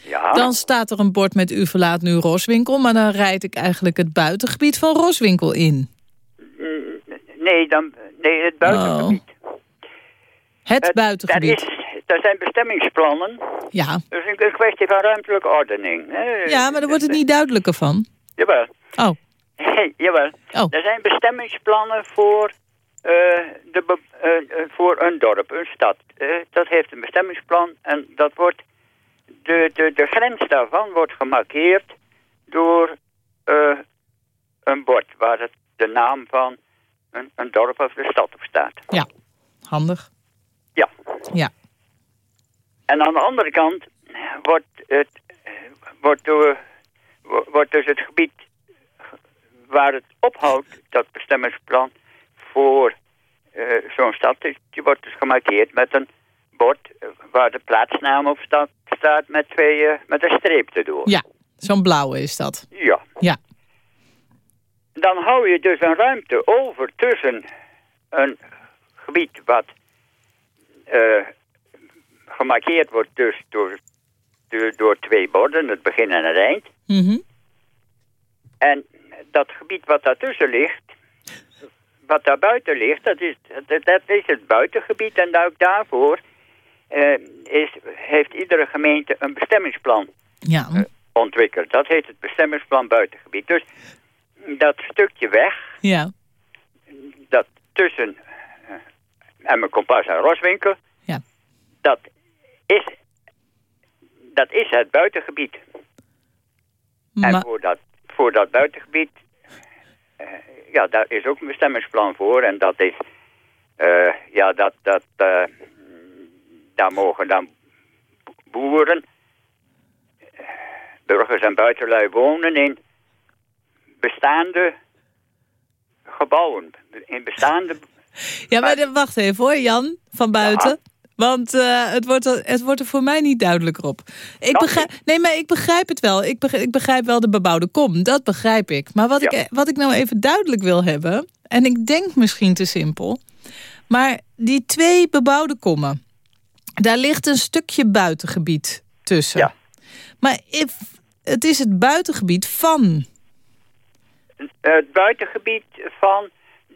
Ja. dan staat er een bord met u verlaat nu Roswinkel... maar dan rijd ik eigenlijk het buitengebied van Roswinkel in. Nee, dan, nee het buitengebied. Het buitengebied. Dat, is, dat zijn bestemmingsplannen. Ja. Dus een, een kwestie van ruimtelijke ordening. hè. ja, maar daar wordt het niet duidelijker van. Jawel. Oh. Hey, jawel. Oh. Er zijn bestemmingsplannen voor, eh, de be- eh, eh, voor een dorp, een stad. Dat heeft een bestemmingsplan en dat wordt, de, de, de grens daarvan wordt gemarkeerd door een bord waar het, de naam van een, een dorp of de stad op staat. Ja, handig. Ja. Ja. En aan de andere kant wordt, het, wordt, door, wo- wordt dus het gebied waar het ophoudt, dat bestemmingsplan voor eh, zo'n stad, die wordt dus gemarkeerd met een bord waar de plaatsnaam op staat, staat met, twee, eh, met een streep erdoor. Ja, zo'n blauwe is dat. Ja. Ja. Dan hou je dus een ruimte over tussen een gebied wat eh, gemarkeerd wordt dus door, door, door twee borden, het begin en het eind. Mhm. En dat gebied wat daartussen ligt, wat daar buiten ligt, dat is, dat, dat is het buitengebied. En ook daarvoor eh, is, heeft iedere gemeente een bestemmingsplan Ja. ontwikkeld. Dat heet het bestemmingsplan buitengebied. Dus dat stukje weg, Ja. dat tussen uh, Emmen Kompas en Roswinkel, Ja. dat, is, dat is het buitengebied. En Maar, voor dat, voor dat buitengebied, eh, ja, daar is ook een bestemmingsplan voor. En dat is, eh, ja, dat, dat, eh, daar mogen dan boeren, burgers en buitenlui wonen in bestaande gebouwen. In bestaande, ja, maar wacht even hoor, Jan van buiten. Want eh, het, wordt er, het wordt er voor mij niet duidelijker op. Ik begrijp, nee, maar ik begrijp het wel. Ik begrijp, ik begrijp wel de bebouwde kom. Dat begrijp ik. Maar wat, Ja. ik, wat ik nou even duidelijk wil hebben... en ik denk misschien te simpel... maar die twee bebouwde kommen... daar ligt een stukje buitengebied tussen. Ja. Maar if, het is het buitengebied van... het buitengebied van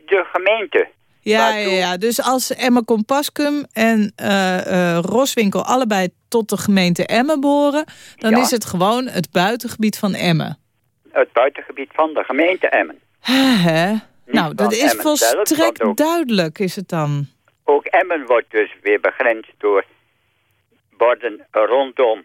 de gemeente. Ja, ja, ja, dus als Emma Compascum en eh, eh, Roswinkel allebei tot de gemeente Emmen behoren... dan Ja. is het gewoon het buitengebied van Emmen. Het buitengebied van de gemeente Emmen. Hè? Nou, dat is Emmen volstrekt duidelijk, is het dan. Ook Emmen wordt dus weer begrensd door borden rondom.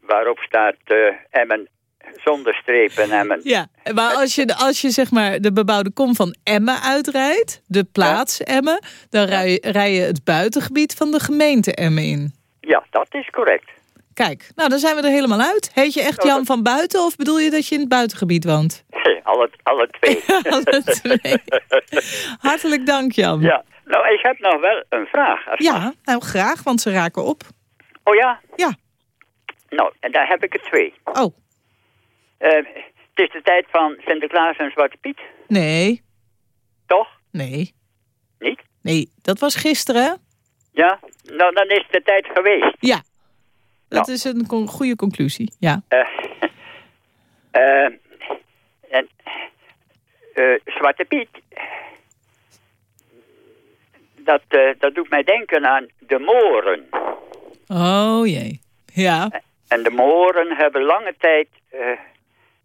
Waarop staat eh, Emmen zonder strepen Emmen. Ja, maar als je, als je zeg maar de bebouwde kom van Emmen uitrijdt... de plaats Emmen, dan rij, rij je het buitengebied van de gemeente Emmen in. Ja, dat is correct. Kijk, nou dan zijn we er helemaal uit. Heet je echt Nou, Jan van Buiten of bedoel je dat je in het buitengebied woont? Alle, alle twee. Alle twee. Hartelijk dank, Jan. ja, nou, ik heb nog wel een vraag. Ja, nou graag, want ze raken op. Oh ja? Ja. Nou, en daar heb ik er twee. Oh, het is de tijd van Sinterklaas en Zwarte Piet, nee, toch? nee, Niet? nee. Dat was gisteren? Ja? Nou, dan is de tijd geweest. Ja. Dat Nou. is een con- goede conclusie, ja. Eh, eh, en eh, Zwarte Piet, dat, eh, dat doet mij denken aan de Moren. Oh jee. Ja, En de Moren hebben lange tijd eh,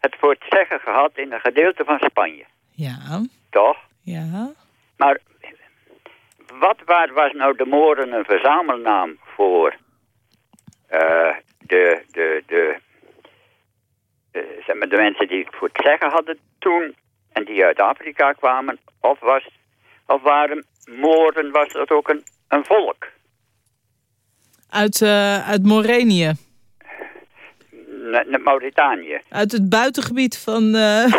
het voor het zeggen gehad in een gedeelte van Spanje. ja, Toch? ja. Maar wat waar was nou de Moren een verzamelnaam voor? Eh, de, de, de, zeg maar de mensen die het voor het zeggen hadden toen en die uit Afrika kwamen, of, was, of waren Moren, was dat ook een, een volk? Uit, eh, uit Morenië. Naar Mauritanië. Uit het buitengebied van... eh,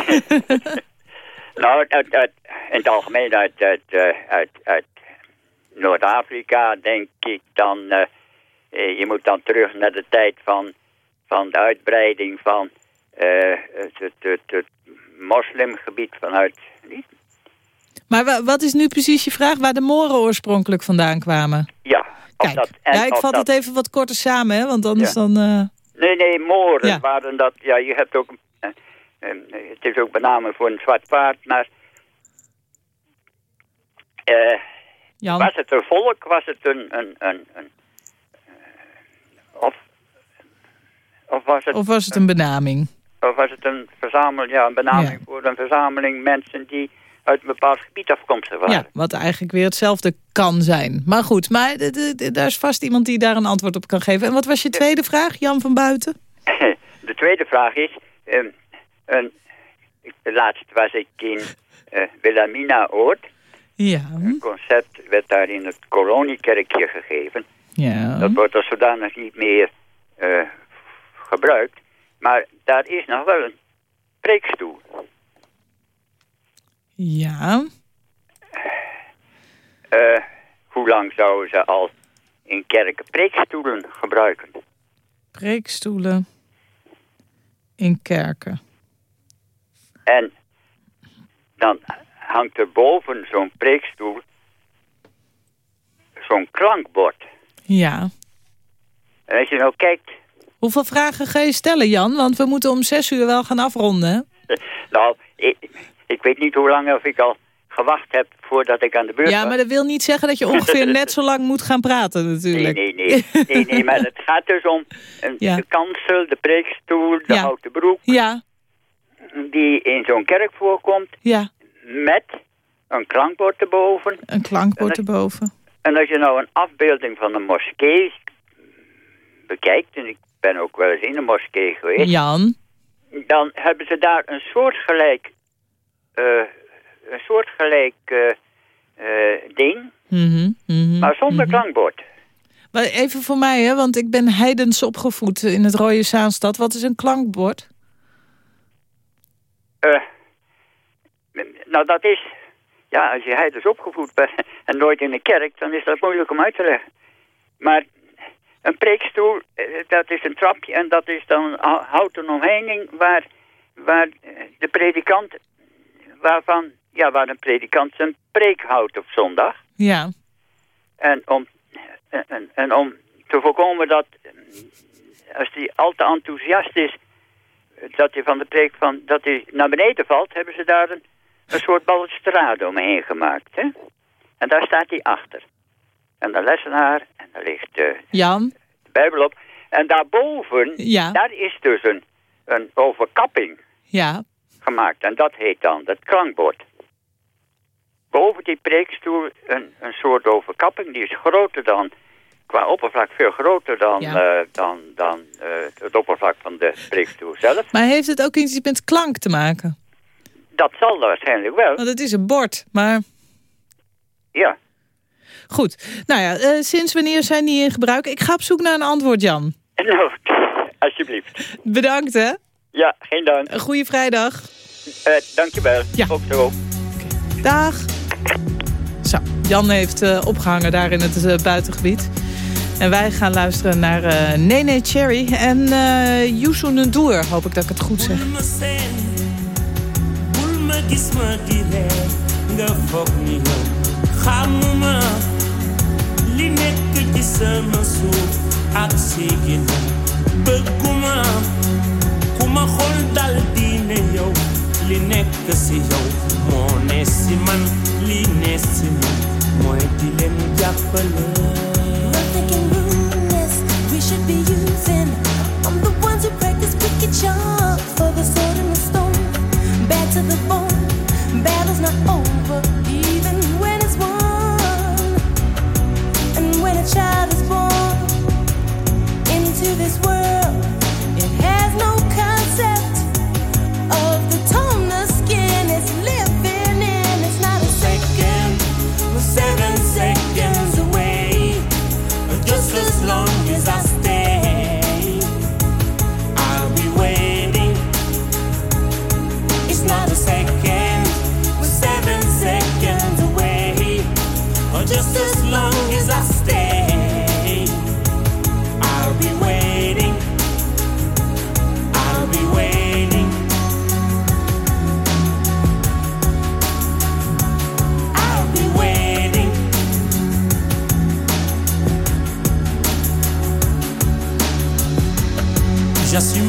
Nou, uit, uit, in het algemeen uit, uit, eh, uit, uit Noord-Afrika denk ik dan... eh, je moet dan terug naar de tijd van, van de uitbreiding van het, het, het, het moslimgebied vanuit... maar wa- wat is nu precies je vraag? Waar de Moren oorspronkelijk vandaan kwamen? Ja, Kijk, dat, en ja, ik vat dat- het even wat korter samen, hè? Want anders Ja. dan... Nee, nee, Moren Ja. waren dat... Ja, je hebt ook... eh, eh, het is ook benaming voor een zwart paard, maar... eh? Was het een volk? Was het een... een, een, een eh, of, of was het... Of was het een benaming? Of was het een verzameling, ja, een benaming voor een verzameling mensen die uit een bepaald gebied afkomstig waren? Ja, wat eigenlijk weer hetzelfde kan zijn. Maar goed, maar daar is vast iemand die daar een antwoord op kan geven. En wat was je tweede vraag, Jan van Buiten? De tweede vraag is, ehm, laatst was ik in eh Wilhelmina. Ja. Een concert werd daar in het koloniekerkje gegeven. Ja. Dat wordt als zodanig niet meer eh, gebruikt. Maar daar is nog wel een preekstoel. Ja. Eh, hoe lang zouden ze al in kerken preekstoelen gebruiken? Preekstoelen in kerken. En dan hangt er boven zo'n preekstoel zo'n klankbord. Ja. En als je nou kijkt, Hoeveel vragen ga je stellen, Jan? Want we moeten om zes uur wel gaan afronden. nou, ik, ik weet niet hoe lang of ik al gewacht heb voordat ik aan de beurt Ja, was. maar dat wil niet zeggen dat je ongeveer net zo lang moet gaan praten Nee, natuurlijk. nee, nee, nee, nee, maar het gaat dus om een, Ja. de kansel, de preekstoel, de Ja. houten broek, Ja, die in zo'n kerk voorkomt, ja. met een klankbord erboven. Een klankbord erboven. En als je nou een afbeelding van een moskee bekijkt, en ik ben ook wel eens in een moskee geweest, Jan. dan hebben ze daar een soortgelijk, een soortgelijk eh, eh, ding, Mhm, mhm, maar zonder mhm. klankbord. Maar even voor mij, hè, want ik ben heidens opgevoed in het Rode Zaanstad. Wat is een klankbord? Eh, nou, dat is... Ja, als je heidens opgevoed bent en nooit in een kerk, dan is dat moeilijk om uit te leggen. Maar een preekstoel, eh, dat is een trapje en dat is dan houten omheining waar, waar eh, de predikant, waarvan, ja, waar een predikant zijn preek houdt op zondag. Ja. En om, en, en, om te voorkomen dat, als hij al te enthousiast is, dat hij van de preek van, dat hij naar beneden valt, hebben ze daar een, een soort balustrade omheen gemaakt. Hè? En daar staat hij achter. En de lessenaar, en daar ligt eh, Jan? de Bijbel op. En daarboven, Ja. daar is dus een, een overkapping Ja. Gemaakt. En dat heet dan het klankbord. Boven die preekstoel een, een soort overkapping. Die is groter dan, qua oppervlak veel groter dan, Ja. eh, dan, dan eh, het oppervlak van de preekstoel zelf. Maar heeft het ook iets met klank te maken? Dat zal waarschijnlijk wel. Want het is een bord, maar... Ja. Goed. Nou ja, eh, sinds wanneer zijn die in gebruik? Ik ga op zoek naar een antwoord, Jan. Nou, alsjeblieft. Bedankt, hè. Ja, geen dank. Een goede vrijdag. Eh, dankjewel. Ja. Ook zo. Dag. Zo, Jan heeft eh, opgehangen daar in het eh, buitengebied. En wij gaan luisteren naar eh Nene Cherry en eh Youssou N'Dour. Hoop ik dat ik het goed zeg. ma xol dal diine yow li nekk si yow moo ne man li For the sword and the stone, to the bone, battle's not over, even when it's won. And when a child is born into this world.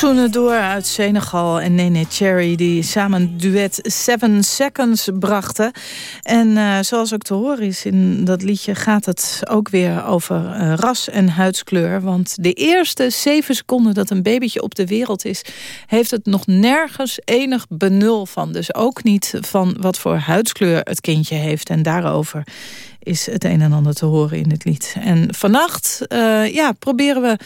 Door uit Senegal en Nene Cherry... die samen duet Seven Seconds brachten. En eh, zoals ook te horen is in dat liedje... gaat het ook weer over eh, ras en huidskleur. Want de eerste zeven seconden dat een babytje op de wereld is... heeft het nog nergens enig benul van. Dus ook niet van wat voor huidskleur het kindje heeft. En daarover is het een en ander te horen in het lied. En vannacht eh, ja, proberen we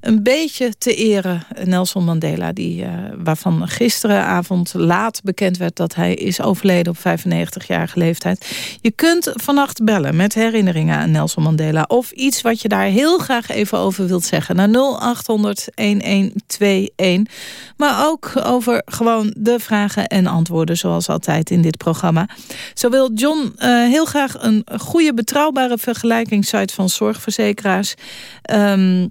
een beetje te eren Nelson Mandela... Die, eh, waarvan gisteravond laat bekend werd dat hij is overleden op 95-jarige leeftijd. Je kunt vannacht bellen met herinneringen aan Nelson Mandela... of iets wat je daar heel graag even over wilt zeggen... naar 0800-1121. Maar ook over gewoon de vragen en antwoorden... zoals altijd in dit programma. Zo wil John eh, heel graag een goede, betrouwbare vergelijkingssite van zorgverzekeraars... Ehm,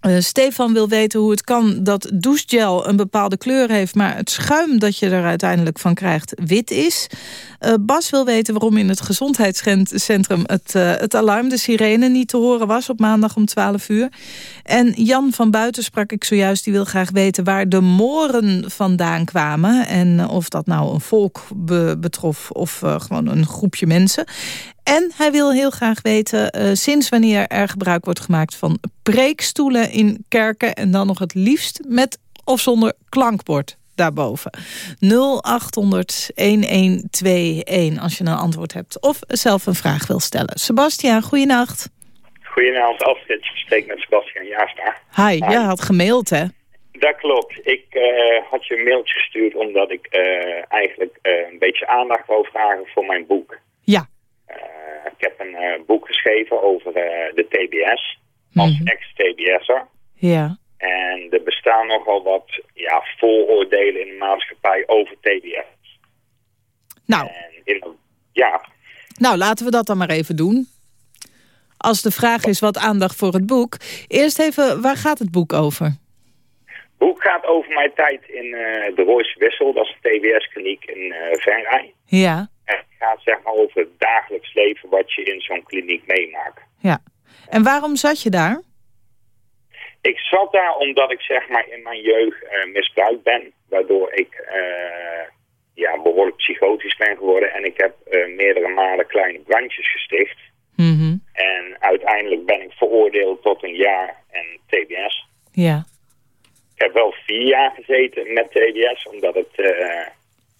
eh, Stefan wil weten hoe het kan dat douchegel een bepaalde kleur heeft... maar het schuim dat je er uiteindelijk van krijgt wit is. Eh, Bas wil weten waarom in het gezondheidscentrum... Het, eh, het alarm, de sirene, niet te horen was op maandag om 12 uur. En Jan van Buiten sprak ik zojuist, die wil graag weten... waar de moren vandaan kwamen. En of dat nou een volk be- betrof of gewoon een groepje mensen. En hij wil heel graag weten eh, sinds wanneer er gebruik wordt gemaakt van preekstoelen in kerken. En dan nog het liefst met of zonder klankbord daarboven. 0800 1121 als je een antwoord hebt of zelf een vraag wil stellen. Sebastiaan, goeienacht. Goedenavond, Alfred. Ik spreek met Sebastian Jaasta. Hi, jij had gemaild hè? Dat klopt. Ik eh, had je een mailtje gestuurd omdat ik eh, eigenlijk een beetje aandacht wou vragen voor mijn boek. Ja. Ik heb een eh, boek geschreven over eh, de TBS, als ex-TBS'er. Ja. En er bestaan nogal wat ja, vooroordelen in de maatschappij over TBS. Nou. En in, ja, Nou, laten we dat dan maar even doen. Als de vraag is wat aandacht voor het boek. Eerst even, waar gaat het boek over? Het boek gaat over mijn tijd in eh, de Royce Wissel, dat is een TBS-kliniek in eh Venray. Ja, gaat zeg maar over het dagelijks leven wat je in zo'n kliniek meemaakt. ja. En waarom zat je daar? Ik zat daar omdat ik zeg maar in mijn jeugd eh, misbruikt ben. Waardoor ik eh, ja, behoorlijk psychotisch ben geworden. En ik heb eh, meerdere malen kleine brandjes gesticht. Mhm. En uiteindelijk ben ik veroordeeld tot een jaar en TBS. Ja. Ik heb wel vier jaar gezeten met TDS, omdat het,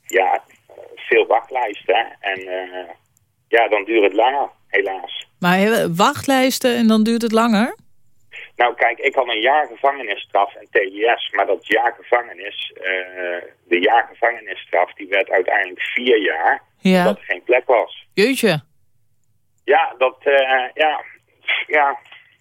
ja, veel wachtlijsten. En eh, ja, dan duurt het langer, helaas. Maar wachtlijsten en dan duurt het langer? Nou kijk, ik had een jaar gevangenisstraf en TDS, maar dat jaar gevangenis, eh, de jaar gevangenisstraf, die werd uiteindelijk vier jaar, Ja. omdat er geen plek was. Jeetje. Ja, dat, eh, ja, ja.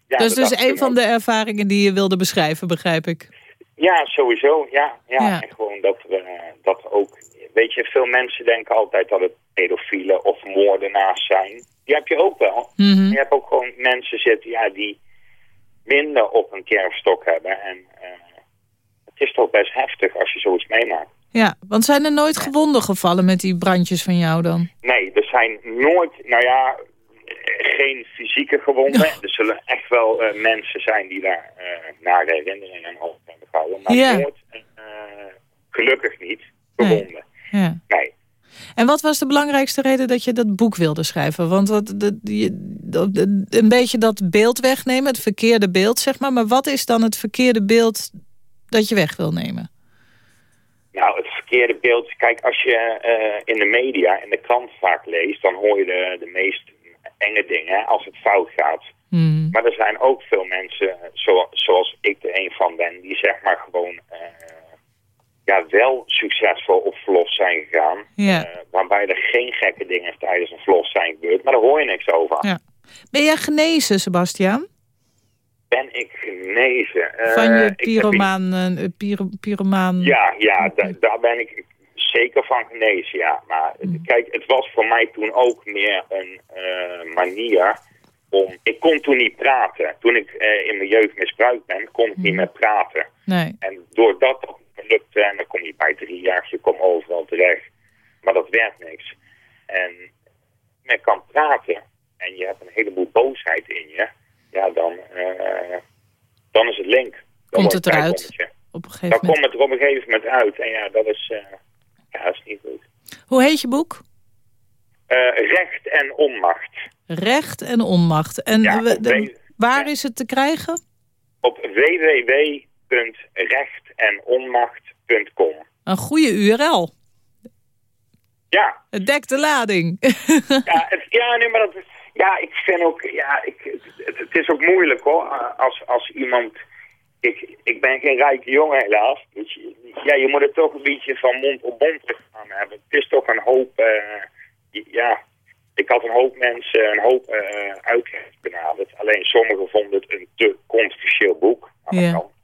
ja dus dat dus dacht ik een van de ervaringen die je wilde beschrijven, begrijp ik. Ja, sowieso, ja. ja. Ja. En gewoon dat we dat ook, weet je, veel mensen denken altijd dat het pedofielen of moordenaars zijn. Die heb je ook wel. Mhm. Je hebt ook gewoon mensen zitten, ja, die minder op een kerfstok hebben. En eh, het is toch best heftig als je zoiets meemaakt. Ja, want zijn er nooit gewonden gevallen met die brandjes van jou dan? Nee, er zijn nooit, nou ja, geen fysieke gewonden. Er zullen echt wel eh, mensen zijn die daar eh nare herinneringen aan over hebben gehouden. Maar Ja. nooit, gelukkig niet, gewonden. Ja. Nee. En wat was de belangrijkste reden dat je dat boek wilde schrijven? Want wat, de, de- een beetje dat beeld wegnemen, het verkeerde beeld zeg maar. Maar wat is dan het verkeerde beeld dat je weg wil nemen? Nou, het verkeerde beeld. Kijk, als je eh, in de media, in de krant vaak leest, dan hoor je de, de meest enge dingen als het fout gaat. Hmm. Maar er zijn ook veel mensen, zo, zoals ik er een van ben, die zeg maar gewoon eh, ja, wel succesvol op verlof zijn gegaan. Ja. Eh, waarbij er geen gekke dingen tijdens een verlof zijn gebeurd, maar daar hoor je niks over. Ja. Ben jij genezen, Sebastiaan? Ben ik genezen? Eh, Van je heb- pyromaan... eh, pyro, pyromaan... Ja, ja da- daar ben ik zeker van genezen, ja. Maar Mm. kijk, het was voor mij toen ook meer een manier om... Ik kon toen niet praten. Toen ik in mijn jeugd misbruikt ben, kon ik niet meer praten. Nee. En doordat dat lukte, en dan kom je bij drie jaar, je komt overal terecht. Maar dat werkt niks. En men kan praten en je hebt een heleboel boosheid in je. Ja, dan, eh, dan is het link. Dan Komt het eruit? Op een Dan gegeven komt moment. het er op een gegeven moment uit. En ja, dat is, eh, ja, dat is niet goed. Hoe heet je boek? Eh, recht en onmacht. Recht en onmacht. En Ja, de- waar is het te krijgen? Op www.rechtenonmacht.com. Een goede URL. Ja. Het dekt de lading. Ja, het, ja, nee, maar dat is, ja, ik vind ook, ja, ik, het, het is ook moeilijk hoor, als, als iemand, ik, ik ben geen rijke jongen helaas, dus ja, je moet het toch een beetje van mond op mond gaan hebben. Het is toch een hoop, eh, ja, ik had een hoop mensen, een hoop uitgevers benaderd, alleen sommigen vonden het een te controversieel boek. Nou, dat Ja.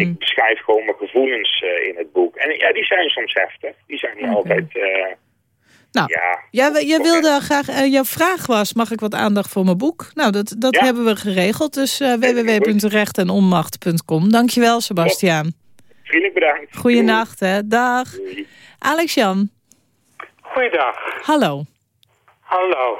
Ik beschrijf gewoon mijn gevoelens eh, in het boek. En ja, die zijn soms heftig. Die zijn niet altijd... eh, Nou, ja, Jij, jij wilde graag, eh, jouw vraag was, mag ik wat aandacht voor mijn boek? Nou, dat, dat Ja. hebben we geregeld. Dus eh www.rechtenonmacht.com. Dankjewel, Sebastiaan. vriendelijk bedankt. Goeienacht, hè. Dag. Doei. Alex Jan, Goeiedag. hallo. Hallo.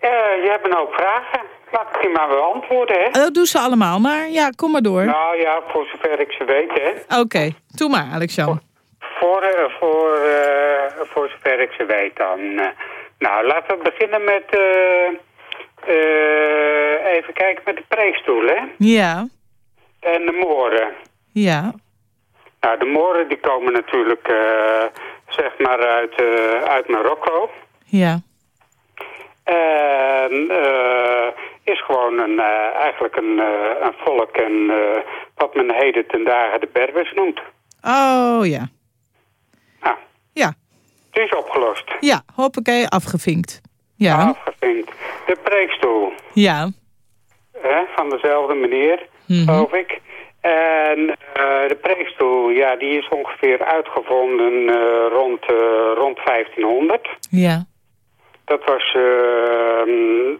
Eh, je hebt een hoop vragen. Laat ik die maar beantwoorden, hè? Dat doen ze allemaal, maar ja, kom maar door. Nou ja, voor zover ik ze weet, hè. Oké, doe maar, Alex Jan. Voor, eh, voor, eh, voor zover ik ze weet dan. eh. nou, laten we beginnen met... eh, eh, even kijken met de preekstoel, hè? Ja, En de moren. ja, Nou, de moren die komen natuurlijk, eh, zeg maar, uit, eh, uit Marokko. ja. En eh, is gewoon een, eh, eigenlijk een, eh, een volk en wat men heden ten dagen de Berbers noemt. Oh, ja. Nou, Ja, het is opgelost. ja, hoppakee, afgevinkt. Ja, Afgevinkt. De preekstoel ja. van dezelfde meneer, Mhm. geloof ik. En de preekstoel, ja, die is ongeveer uitgevonden rond, rond 1500. Ja, Dat was, eh,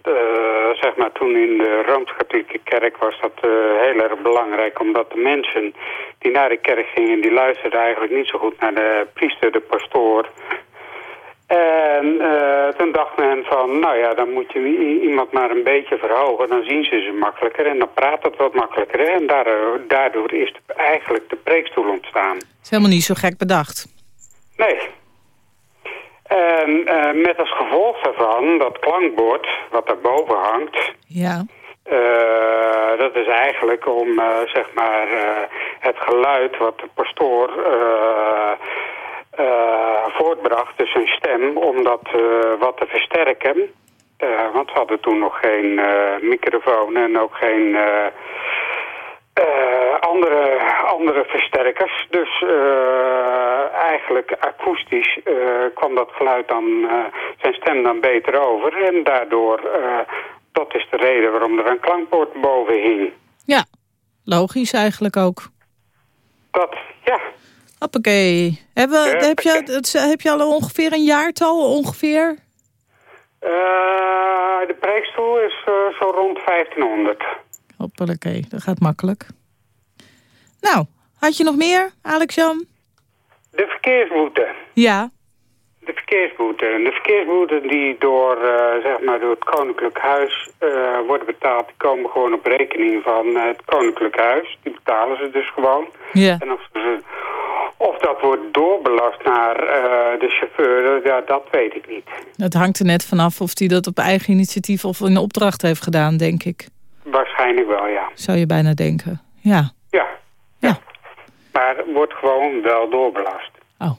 eh, zeg maar, toen in de Rooms-Katholieke kerk was dat eh, heel erg belangrijk. Omdat de mensen die naar de kerk gingen, die luisterden eigenlijk niet zo goed naar de priester, de pastoor. En eh, toen dacht men van, nou ja, dan moet je iemand maar een beetje verhogen. Dan zien ze ze makkelijker en dan praat het wat makkelijker. Hè? En daardoor, is de- eigenlijk de preekstoel ontstaan. is helemaal niet zo gek bedacht. Nee. En eh, met als gevolg daarvan, dat klankbord wat daarboven hangt... Ja, eh, dat is eigenlijk om, eh, zeg maar, het geluid wat de pastoor voortbracht, dus zijn stem, om dat wat te versterken. Want we hadden toen nog geen microfoon en ook geen andere, andere versterkers. Dus eh, eigenlijk akoestisch eh, kwam dat geluid dan, eh, zijn stem dan beter over. En daardoor, dat is de reden waarom er een klankbord boven hing. Ja, logisch eigenlijk ook. Dat, ja. Hoppakee. Huppakee. heb, je, het, heb je al ongeveer een jaartal ongeveer? De preekstoel is zo rond 1500. Hoppakee, dat gaat makkelijk. Nou, had je nog meer, Alex-Jan? De verkeersboete. Ja. De verkeersboete. En de verkeersboete die door, eh, zeg maar door het Koninklijk Huis eh, worden betaald... die komen gewoon op rekening van eh, het Koninklijk Huis. Die betalen ze dus gewoon. Ja. En of, ze, of dat wordt doorbelast naar de chauffeur, ja, dat weet ik niet. Het hangt er net vanaf of hij dat op eigen initiatief of in opdracht heeft gedaan, denk ik. Waarschijnlijk wel, ja. Zou je bijna denken. Ja. Maar wordt gewoon wel doorbelast. Oh.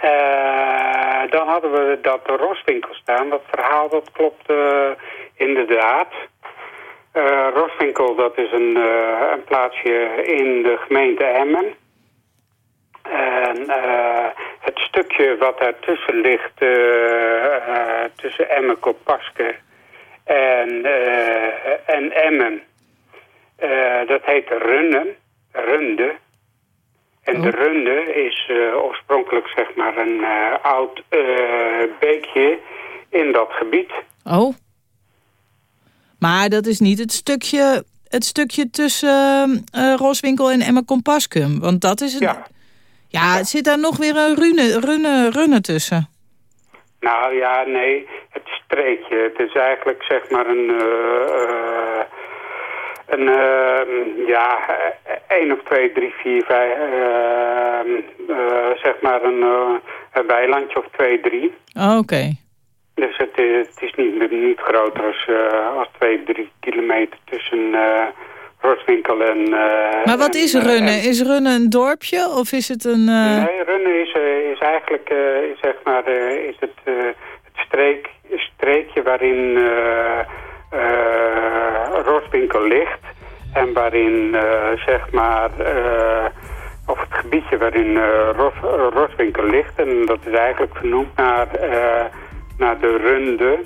Eh, dan hadden we dat de Roswinkel staan. Dat verhaal dat klopt eh, inderdaad. Eh, Roswinkel dat is een, een plaatsje in de gemeente Emmen. En het stukje wat daartussen ligt, tussen Emmen, Kopaske en, en Emmen, dat heet Runnen, Runde. En de Runde is eh, oorspronkelijk zeg maar een eh, oud eh, beekje in dat gebied. Oh. Maar dat is niet het stukje, het stukje tussen Roswinkel en Emma Compascum. Want dat is het. Ja. Ja, zit daar nog weer een rune, rune, runne tussen? Nou ja, nee, het streekje. Het is eigenlijk zeg maar een... een, eh, ja, één of twee, drie, vier, vijf, eh, eh, zeg maar een, eh, een weilandje of twee, drie. Oh, Oké. Dus het is, het is niet, niet groter als, eh, als twee, drie kilometer tussen eh Roswinkel en... Maar wat en, is eh, Runne? en- Is Runne een dorpje of is het een... Nee, Runne is, is eigenlijk, eh, zeg maar, is het, eh, het streek, streekje waarin eh Roswinkel ligt. En waarin, eh, zeg maar, eh, of het gebiedje waarin Ros, Roswinkel ligt. En dat is eigenlijk vernoemd naar, naar de Runde.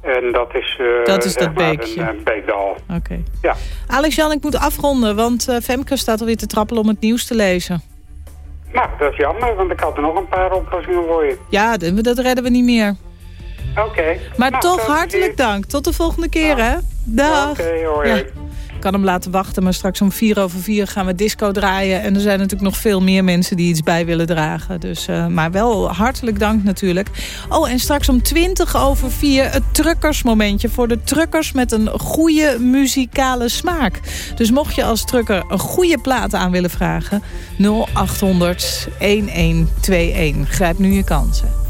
En dat is, Dat is dat beekje. een beekdal. Oké. Ja. Alex-Jan, ik moet afronden, want eh, Femke staat alweer te trappelen om het nieuws te lezen. Nou, dat is jammer, want ik had er nog een paar oplossingen voor je. Ja, dat dat redden we niet meer. Oké. Maar Nou, toch hartelijk dank. Tot de volgende keer, hè? Dag. Oké. Ja. hoi. Ik kan hem laten wachten, maar straks om vier over vier gaan we disco draaien. En er zijn natuurlijk nog veel meer mensen die iets bij willen dragen. Dus, eh, maar wel hartelijk dank natuurlijk. Oh, en straks om twintig over vier het truckersmomentje. Voor de truckers met een goede muzikale smaak. Dus mocht je als trucker een goede plaat aan willen vragen... 0800 1121. Grijp nu je kansen.